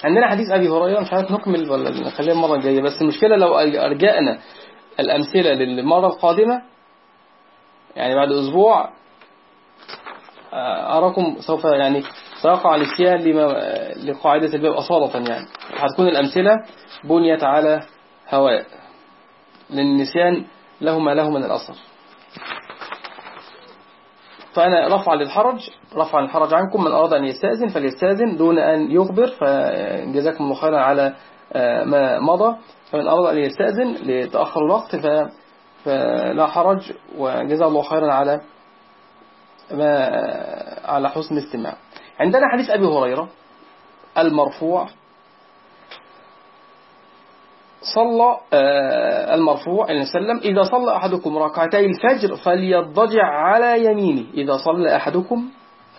عندنا حديث أبي هريرة مش عارف نكمل ولا نخليها المرة الجاية. بس المشكلة لو أرجعنا الأمثلة للمرة القادمة يعني بعد أسبوع أراكم سوف يعني سيقع الاتيان لما لقاعدة الباب أصالة يعني. هتكون الأمثلة بنيت على هواء. للنسيان له ما له من الأثر. فأنا رفع للحرج رفع الحرج عنكم من أراد أن يستأذن فليستأذن دون أن يخبر فجزاكم الله خيرا على آه، ما مضى. فمن أراد أن يستأذن لتأخر الوقت فلا حرج وجزا الله خيرا على ما على حسن الاستماع. عندنا حديث أبي هريرة المرفوع. صلى آه، المرفوع عليه وسلم إذا صلى أحدكم ركعتي الفجر فليضجع على يمينه. إذا صلى أحدكم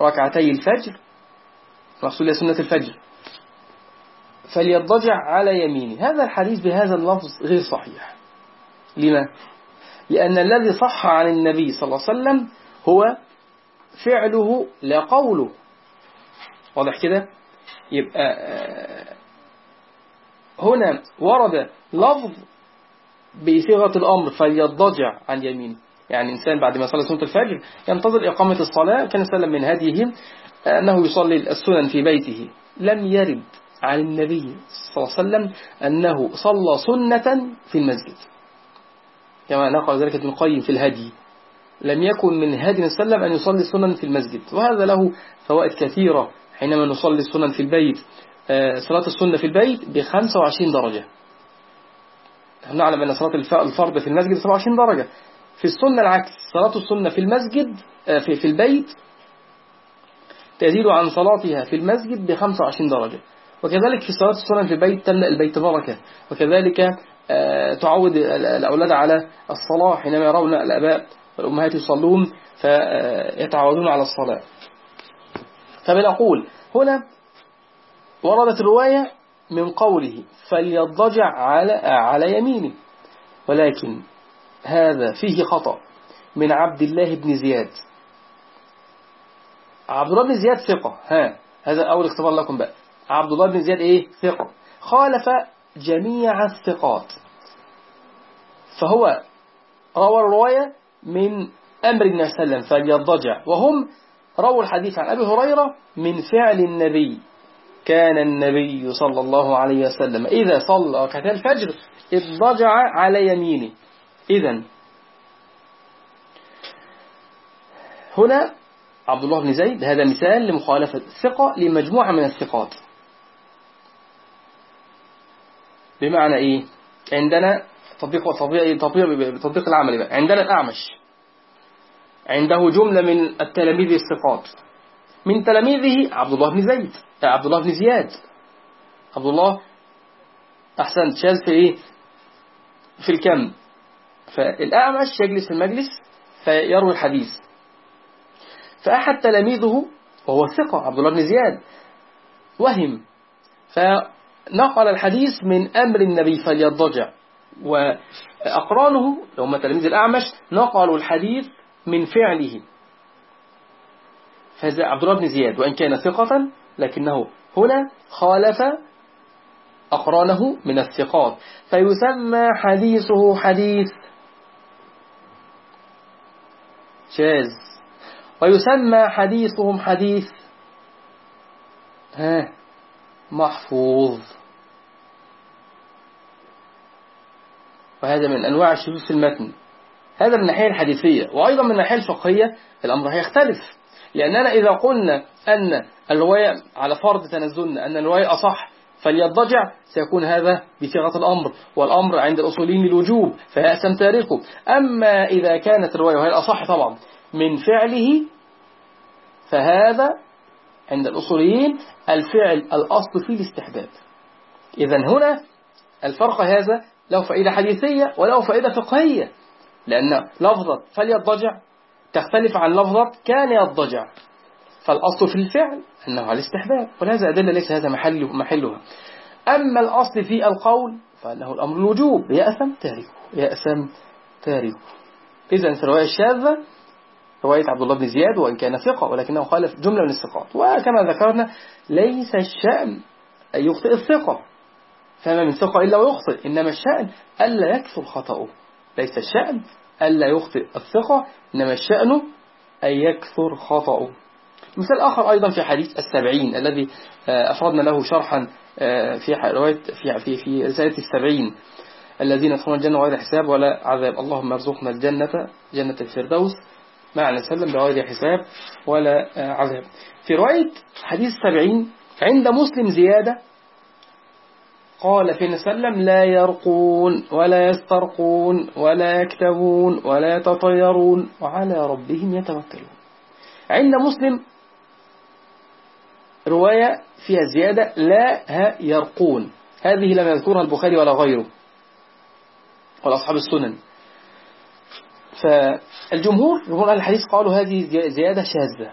ركعتي الفجر رسول سنة الفجر فليضجع على يمينه. هذا الحديث بهذا اللفظ غير صحيح. لما؟ لأن الذي صح عن النبي صلى الله عليه وسلم هو فعله لا قوله. واضح كده؟ يبقى آه، هنا ورد لفظ بصيغة الأمر فليضجع عن يمينه يعني إنسان بعد ما صلى سنة الفجر ينتظر إقامة الصلاة كان سلم من هديه أنه يصلي السنن في بيته. لم يرد عن النبي صلى الله عليه وسلم أنه صلى سنة في المسجد. كما نقل ذلك ابن القيم في الهدي. لم يكن من هدي وسلم أن يصلي السنن في المسجد وهذا له فوائد كثيرة. حينما نصلي السنن في البيت صلاة السنة في البيت ب 25 درجة. نحن نعلم أن صلاة الفرض في المسجد 27 درجة. في السنة العكس صلاة السنة في المسجد آه، في, في البيت تزيد عن صلاتها في المسجد ب 25 درجة. وكذلك في صلاة السنة في البيت تملأ البيت بركة. وكذلك آه، تعود الأولاد على الصلاة حينما يرون الأباء والأمهات يصلون فيتعودون على الصلاة. فبنقول هنا وردت الرواية من قوله فليضجع على, على يمينه. ولكن هذا فيه خطأ من عبد الله بن زياد. عبد الله بن زياد ثقة. ها هذا أول اختبار لكم بقى. عبد الله بن زياد إيه؟ ثقة. خالف جميع الثقات. فهو روى الرواية من أمر النبي صلى الله عليه وسلم فليضجع. وهم رووا الحديث عن أبي هريرة من فعل النبي. كان النبي صلى الله عليه وسلم. إذا صلى ركعتي الفجر اضطجع على يمينه إذا هنا عبد الله بن زيد هذا مثال لمخالفة الثقة لمجموعة من الثقات. بمعنى إيه؟ عندنا تطبيق تطبيق تطبيق تطبيق العمل. بقى عندنا الأعمش. عنده جملة من التلاميذ الثقات من تلاميذه عبد الله بن زيد عبد الله بن زياد. عبد الله أحسنت شاذ في إيه؟ في الكم. فالأعمش يجلس في المجلس فيروي الحديث. فأحد تلاميذه وهو ثقة عبد الله بن زياد وهم. فنقل الحديث من أمر النبي فليضجع. وأقرانه هم تلاميذ الأعمش نقلوا الحديث من فعله. فهذا عبد الله بن زياد وإن كان ثقة لكنه هنا خالف أقرانه من الثقات. فيسمى حديثه حديث شاذ ويسمى حديثهم حديث ها محفوظ. وهذا من أنواع الشذوذ في المتن. هذا من الناحية الحديثية وأيضا من الناحية الفقهية الأمر هيختلف. لأننا إذا قلنا أن الرواية على فرض تنزلنا أن الرواية أصح فليضجع سيكون هذا بصيغة الأمر والأمر عند الأصوليين للوجوب فيأسم تاركه أما إذا كانت الرواية وهي الأصح طبعا من فعله فهذا عند الأصوليين الفعل الأصل فيه الاستحباب إذا هنا الفرق هذا له فائدة حديثية وله فائدة فقهية لأن لفظة فليضجع تختلف عن لفظة كان يضجع. فالأصل في الفعل أنه على الاستحباب ولهذا أدلة ليس هذا محل محلها. أما الأصل في القول فأنه الأمر الوجوب. يأثم تاركه. يأثم تاركه. إذا الرواية الشاذة رواية عبد الله بن زياد وإن كان ثقة ولكنه خالف جملة من الثقات. وكما ذكرنا ليس الشأن أن يخطئ الثقة. فما من ثقة إلا ويخطئ. إنما الشأن ألا يكثر خطأه. ليس الشأن ألا يخطئ الثقة إنما الشأن أن يكثر خطأه. مثال آخر أيضا في حديث السبعين الذي آه، أفردنا له شرحا آه، في رواية في في في رسالة السبعين. الذين يدخلون الجنة غير حساب ولا عذاب. اللهم ارزقنا الجنة جنة الفردوس مع وسلم بغير حساب ولا عذاب. في رواية حديث السبعين عند مسلم زيادة قال في وسلم لا يرقون ولا يسترقون ولا يكتبون ولا يتطيرون وعلى ربهم يتوكلون. عند مسلم رواية فيها زيادة لا يرقون. هذه لم يذكرها البخاري ولا غيره ولا أصحاب السنن. فالجمهور جمهور الحديث قالوا هذه زيادة شاذة.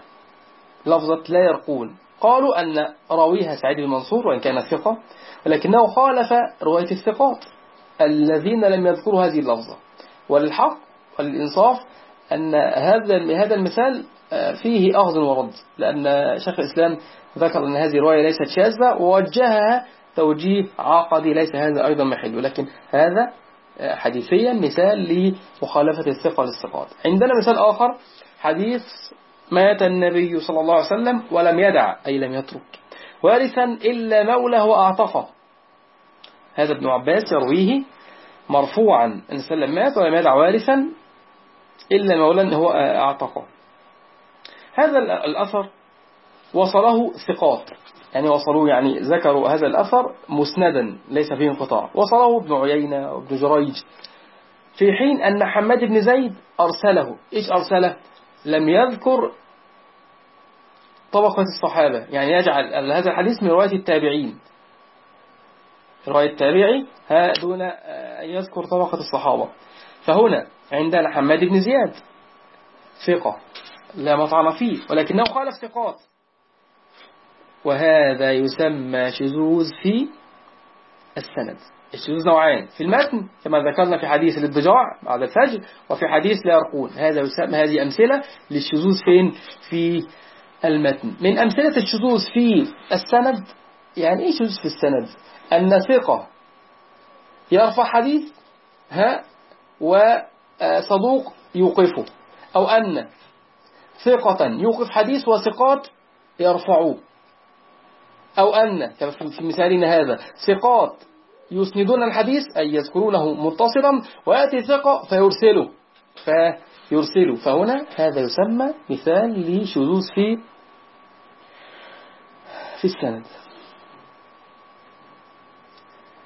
لفظة لا يرقون. قالوا أن راويها سعيد بن منصور وإن كان ثقة ولكنه خالف رواية الثقات الذين لم يذكروا هذه اللفظة. وللحق والإنصاف أن هذا هذا المثال آه، فيه أخذ ورد لأن شيخ الإسلام ذكر أن هذه رواية ليست شاذة ووجهها توجيه عقدي ليس هذا أيضا محله لكن هذا آه، حديثيا مثال لمخالفة الثقة للثقات. عندنا مثال آخر حديث مات النبي صلى الله عليه وسلم ولم يدع أي لم يترك. وارثا إلا مولى وأعتقه هذا ابن عباس يرويه مرفوعا. أن سلم مات ولم يدع وارثا إلا مولى هو أعتقه هذا الأثر وصله ثقات. يعني وصلوه يعني ذكروا هذا الأثر مسندا ليس فيه انقطاع. وصله ابن عيينة وابن جريج. في حين أن حماد بن زيد أرسله. إيش أرسله؟ لم يذكر طبقة الصحابة. يعني يجعل هذا الحديث من رواية التابعين. رواية التابعي دون أن يذكر طبقة الصحابة. فهنا عندنا حماد بن زياد ثقة. لا مطعن فيه ولكنه خالف ثقات وهذا يسمى شذوذ في السند. الشذوذ نوعان في المتن كما ذكرنا في حديث الاضطجاع بعد الفجر وفي حديث لا يرقون. هذا يسمى هذه أمثلة للشذوذ فين؟ في المتن. من أمثلة الشذوذ في السند يعني إيه شذوذ في السند؟ أن ثقة يرفع حديث ها وصدوق يوقفه. أو أن ثقة يوقف حديث وثقات يرفعوه. أو أن كما في مثالنا هذا ثقات يسندون الحديث أي يذكرونه متصلا ويأتي ثقة فيرسله. فيرسله. فهنا هذا يسمى مثال لشذوذ في في السند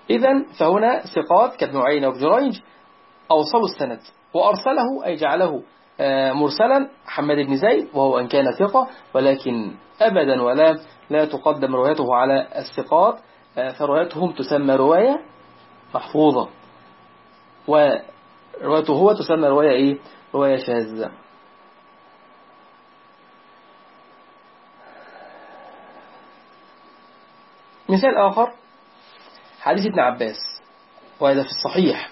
إذا فهنا ثقات كابن عيينة وجريج أوصلوا السند وأرسله أي جعله آه، مرسلا حماد بن زيد وهو أن كان ثقة ولكن أبدا ولا لا تقدم روايته على الثقات آه، فروايتهم تسمى رواية محفوظة وروايته هو تسمى رواية إيه؟ رواية شاذة مثال آخر حديث ابن عباس وهذا في الصحيح.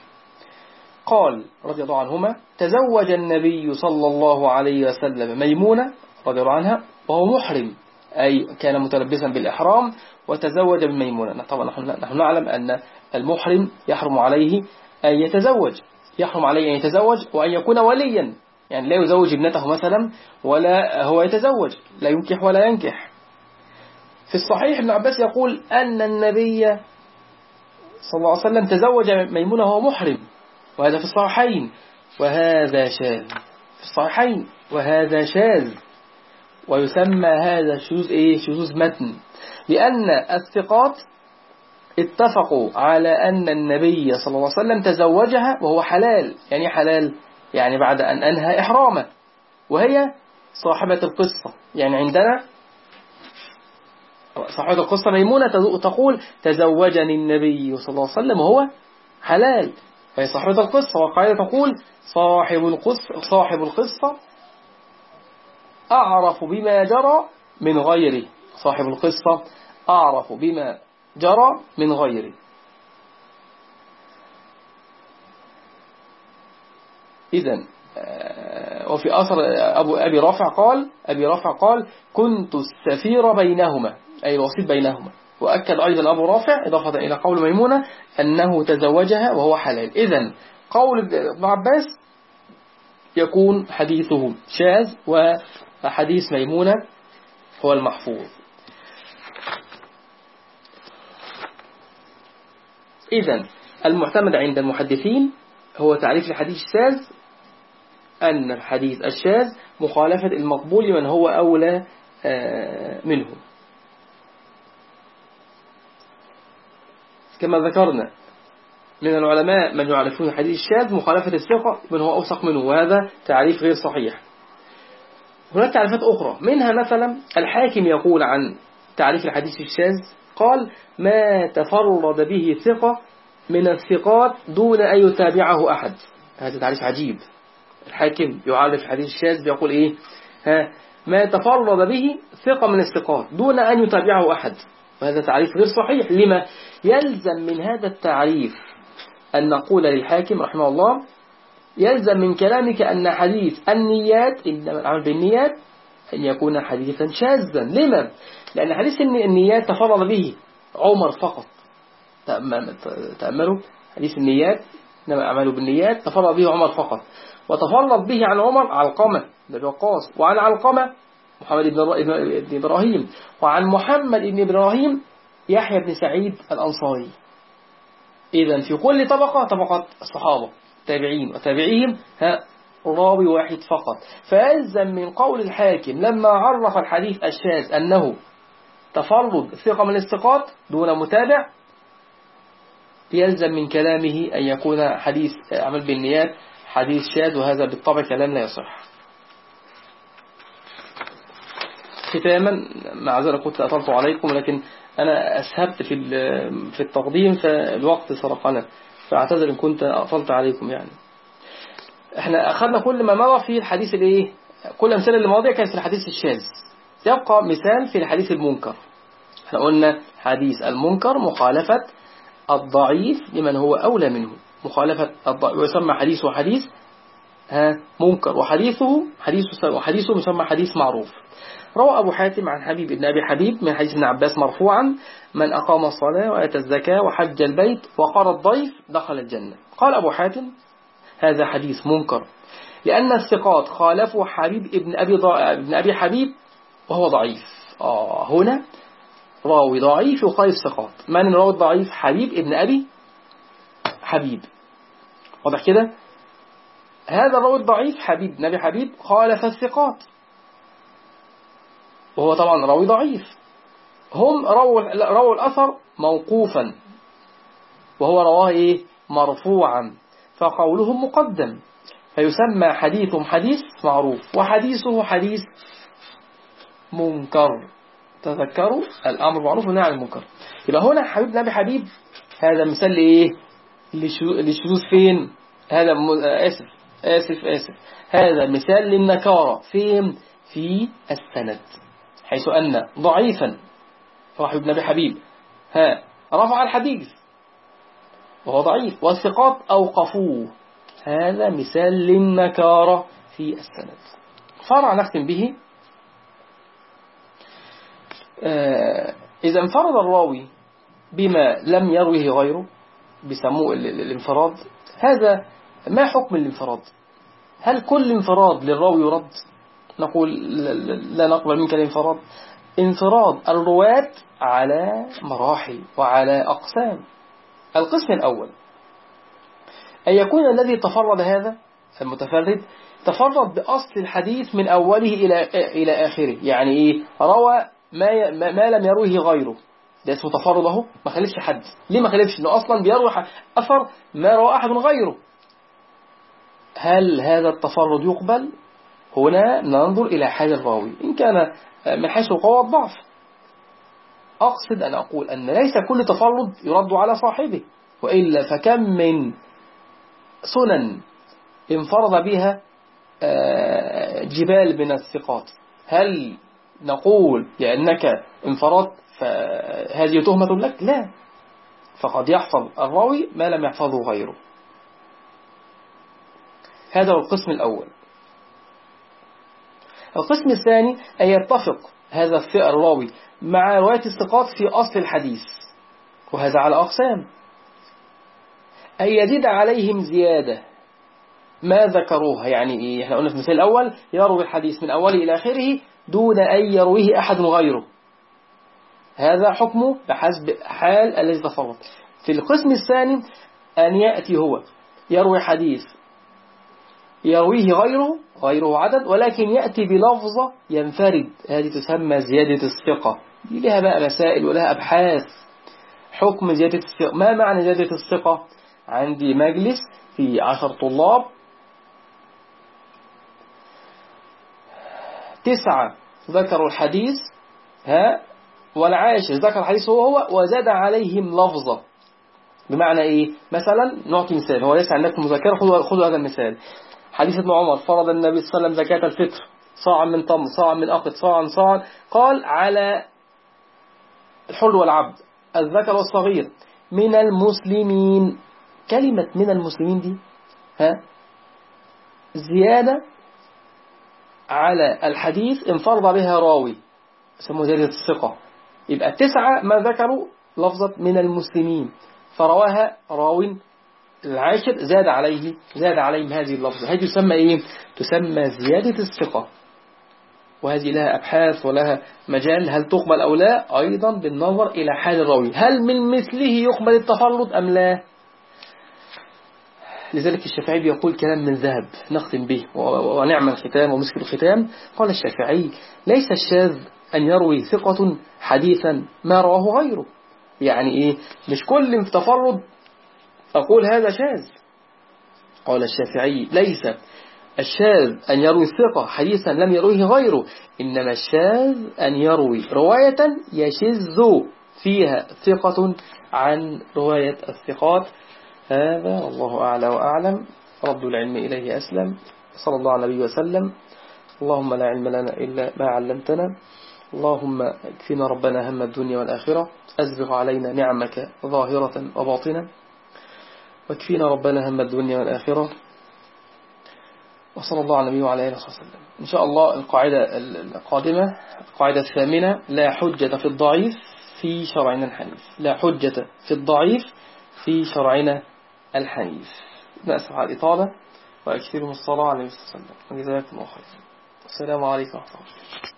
قال رضي الله عنهما تزوج النبي صلى الله عليه وسلم ميمونة رضي الله عنها وهو محرم أي كان متلبسا بالإحرام وتزوج بميمونة. طبعا نحن نعلم أن المحرم يحرم عليه أن يتزوج يحرم عليه أن يتزوج وأن يكون وليا يعني لا يزوج ابنته مثلا ولا هو يتزوج لا ينكح ولا ينكح. في الصحيح ابن عباس يقول أن النبي صلى الله عليه وسلم تزوج ميمونة وهو محرم وهذا في الصحيحين. وهذا شاذ. في الصحيحين. وهذا شاذ. ويسمى هذا شذوذ إيه؟ شذوذ متن. لأن الثقات اتفقوا على أن النبي صلى الله عليه وسلم تزوجها وهو حلال. يعني حلال يعني بعد أن أنهى إحرامه. وهي صاحبة القصة. يعني عندنا صاحبة القصة ميمونة تقول تزوجني النبي صلى الله عليه وسلم وهو حلال. فهي صاحبة القصة وقاعدة تقول صاحب القصة, صاحب القصة أعرف بما جرى من غيره صاحب القصة أعرف بما جرى من غيره إذا آه، وفي أثر أبو أبي رافع قال أبي رافع قال كنت السفير بينهما. أي الوسيط بينهما. وأكد أيضا أبو رافع إضافة إلى قول ميمونة أنه تزوجها وهو حلال. إذا قول ابن عباس يكون حديثه شاذ وحديث ميمونة هو المحفوظ. إذا المعتمد عند المحدثين هو تعريف الحديث الشاذ أن الحديث الشاذ مخالفة المقبول من هو أولى آه، منه. كما ذكرنا من العلماء من يعرفون الحديث الشاذ مخالفة الثقة من هو أوثق منه وهذا تعريف غير صحيح. هناك تعريفات أخرى منها مثلا الحاكم يقول عن تعريف الحديث الشاذ قال ما تفرد به ثقة من الثقات دون أن يتابعه أحد. هذا تعريف عجيب. الحاكم يعرف الحديث الشاذ بيقول إيه؟ ها ما تفرد به ثقة من الثقات دون أن يتابعه أحد. وهذا تعريف غير صحيح. لما يلزم من هذا التعريف أن نقول للحاكم رحمه الله يلزم من كلامك أن حديث النيات إنما العمل بالنيات أن يكون حديثا شاذا. لما؟ لأن حديث النيات تفرد به عمر فقط. تأملوا حديث النيات إنما أعملوا بالنيات تفرد به عمر فقط. وتفرد به عن عمر علقمة بن وعن علقمة محمد بن إبراهيم. وعن محمد بن إبراهيم يحيى بن سعيد الأنصاري. إذا في كل طبقة طبقة الصحابة تابعين. وتابعيهم ها راوي واحد فقط. فيلزم من قول الحاكم لما عرف الحديث الشاذ أنه تفرد ثقة من الثقات دون متابع يلزم من كلامه أن يكون حديث عمل بالنيات حديث شاذ وهذا بالطبع كلام لا يصح. ختاما معذرة كنت أطلت عليكم لكن أنا أسهبت في في التقديم فالوقت سرقنا. فأعتذر إن كنت أطلت عليكم يعني. إحنا أخذنا كل ما مضى في الحديث الإيه؟ كل أمثلة اللي ماضية كانت في الحديث الشاذ. يبقى مثال في الحديث المنكر. إحنا قلنا حديث المنكر مخالفة الضعيف لمن هو أولى منه. مخالفة الضعيف ويسمى حديثه حديث ها منكر. وحديثه حديث وحديثه يسمى حديث معروف. روى أبو حاتم عن حبيب بن أبي حبيب من حديث ابن عباس مرفوعا من أقام الصلاة وآتى الزكاة وحج البيت وقر الضيف دخل الجنة. قال أبو حاتم هذا حديث منكر لأن الثقات خالفوا حبيب ابن أبي, ابن أبي حبيب وهو ضعيف. آه هنا راوي ضعيف يخالف الثقات. من الراوي الضعيف حبيب ابن أبي حبيب. واضح كده؟ هذا الراوي الضعيف حبيب بن أبي حبيب خالف الثقات. وهو طبعا راوي ضعيف. هم رووا رووا الأثر موقوفا. وهو رواه إيه؟ مرفوعا. فقولهم مقدم. فيسمى حديثهم حديث معروف. وحديثه حديث منكر. تذكروا؟ الأمر معروف والنهي عن المنكر. يبقى هنا حبيب نبي حبيب هذا مثال لإيه؟ للشذوذ فين؟ هذا آسف آسف آسف. هذا مثال للنكارة. فين؟ في السند. حيث أن ضعيفا صاحب ابن أبي حبيب. ها رفع الحديث. وهو ضعيف. والثقات أوقفوه. هذا مثال للنكارة في السند. فرع نختم به. آه، إذا انفرد الراوي بما لم يروه غيره بسموه الانفراد. هذا ما حكم الانفراد؟ هل كل انفراد للراوي يرد نقول لا نقبل منك الانفراد. انفراد الرواة على مراحل وعلى أقسام. القسم الأول. أن يكون الذي تفرد هذا المتفرد تفرد بأصل الحديث من أوله إلى إلى آخره. يعني إيه؟ روى ما ما لم يروه غيره. ده اسمه تفرد اهو ما خلفش حد. ليه ما خلفش؟ انه أصلا بيروي أثر ما روى أحد غيره. هل هذا التفرد يقبل؟ هنا ننظر إلى حال الراوي إن كان من حيث القوة والضعف أقصد أن أقول أن ليس كل تفرد يرد على صاحبه وإلا فكم من سنن انفرض بها آه، جبال من الثقات. هل نقول لأنك انفردت فهذه تهمة لك؟ لا. فقد يحفظ الراوي ما لم يحفظه غيره. هذا هو القسم الأول. القسم الثاني أن يتفق هذا الراوي مع رواية الثقات في أصل الحديث. وهذا على أقسام. أن يزيد عليهم زيادة. ما ذكروها يعني إيه؟ إحنا قلنا في المثال الأول يروي الحديث من أوله إلى آخره دون أن يرويه أحد غيره. هذا حكمه بحسب حال الذي تفرط. في القسم الثاني أن يأتي هو يروي حديث يرويه غيره غيره عدد ولكن يأتي بلفظة ينفرد. هذه تسمى زيادة الثقة. دي لها بقى مسائل ولها أبحاث. حكم زيادة الثقة. ما معنى زيادة الثقة؟ عندي مجلس في عشر طلاب. تسعة ذكروا الحديث. ها؟ والعاشر ذكر الحديث هو هو وزاد عليهم لفظة. بمعنى إيه؟ مثلا نعطي مثال. هو ليس عندكم مذاكرة خذوا خذوا هذا المثال. حديث ابن عمر فرض النبي صلى الله عليه وسلم زكاة الفطر. صاعا من تمر صاعا من أقط صاعا صاعا قال على الحر والعبد. الذكر والصغير. من المسلمين. كلمة من المسلمين دي ها؟ زيادة على الحديث انفرض بها راوي. يسموه زيادة الثقة. يبقى التسعة ما ذكروا لفظة من المسلمين. فرواها راو العاشر زاد عليه زاد عليهم هذه اللفظة. هذه تسمى إيه؟ تسمى زيادة الثقة. وهذه لها أبحاث ولها مجال. هل تقبل أو لا؟ أيضا بالنظر إلى حال الراوي. هل من مثله يقبل التفرد أم لا؟ لذلك الشافعي بيقول كلام من ذهب نختم به. ونعم الختام ومسك الختام. قال الشافعي ليس الشاذ أن يروي ثقة حديثا ما رواه غيره. يعني إيه؟ مش كل تفرد أقول هذا شاذ. قال الشافعي ليس. الشاذ أن يروي الثقة حديثا لم يرويه غيره. إنما الشاذ أن يروي رواية يشذ فيها ثقة عن رواية الثقات. هذا والله أعلى وأعلم. رد العلم إليه أسلم. صلى الله عليه وسلم. اللهم لا علم لنا إلا ما علمتنا. اللهم اكفنا ربنا هم الدنيا والآخرة. أزبغ علينا نعمك ظاهرة وباطنة. واكفينا ربنا هم الدنيا والآخرة. وصلى الله على النبي وعلى آله وسلم. إن شاء الله القاعدة القادمة القاعدة الثامنة لا حجة في الضعيف في شرعنا الحنيف. لا حجة في الضعيف في شرعنا الحنيف. نأسف على الإطالة وأكثرهم الصلاة عليه وسلم. وجزاكم الله خير السلام عليكم ورحمة الله.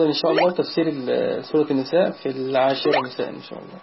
غدا إن شاء الله تفسير سورة النساء في العاشرة مساء إن شاء الله.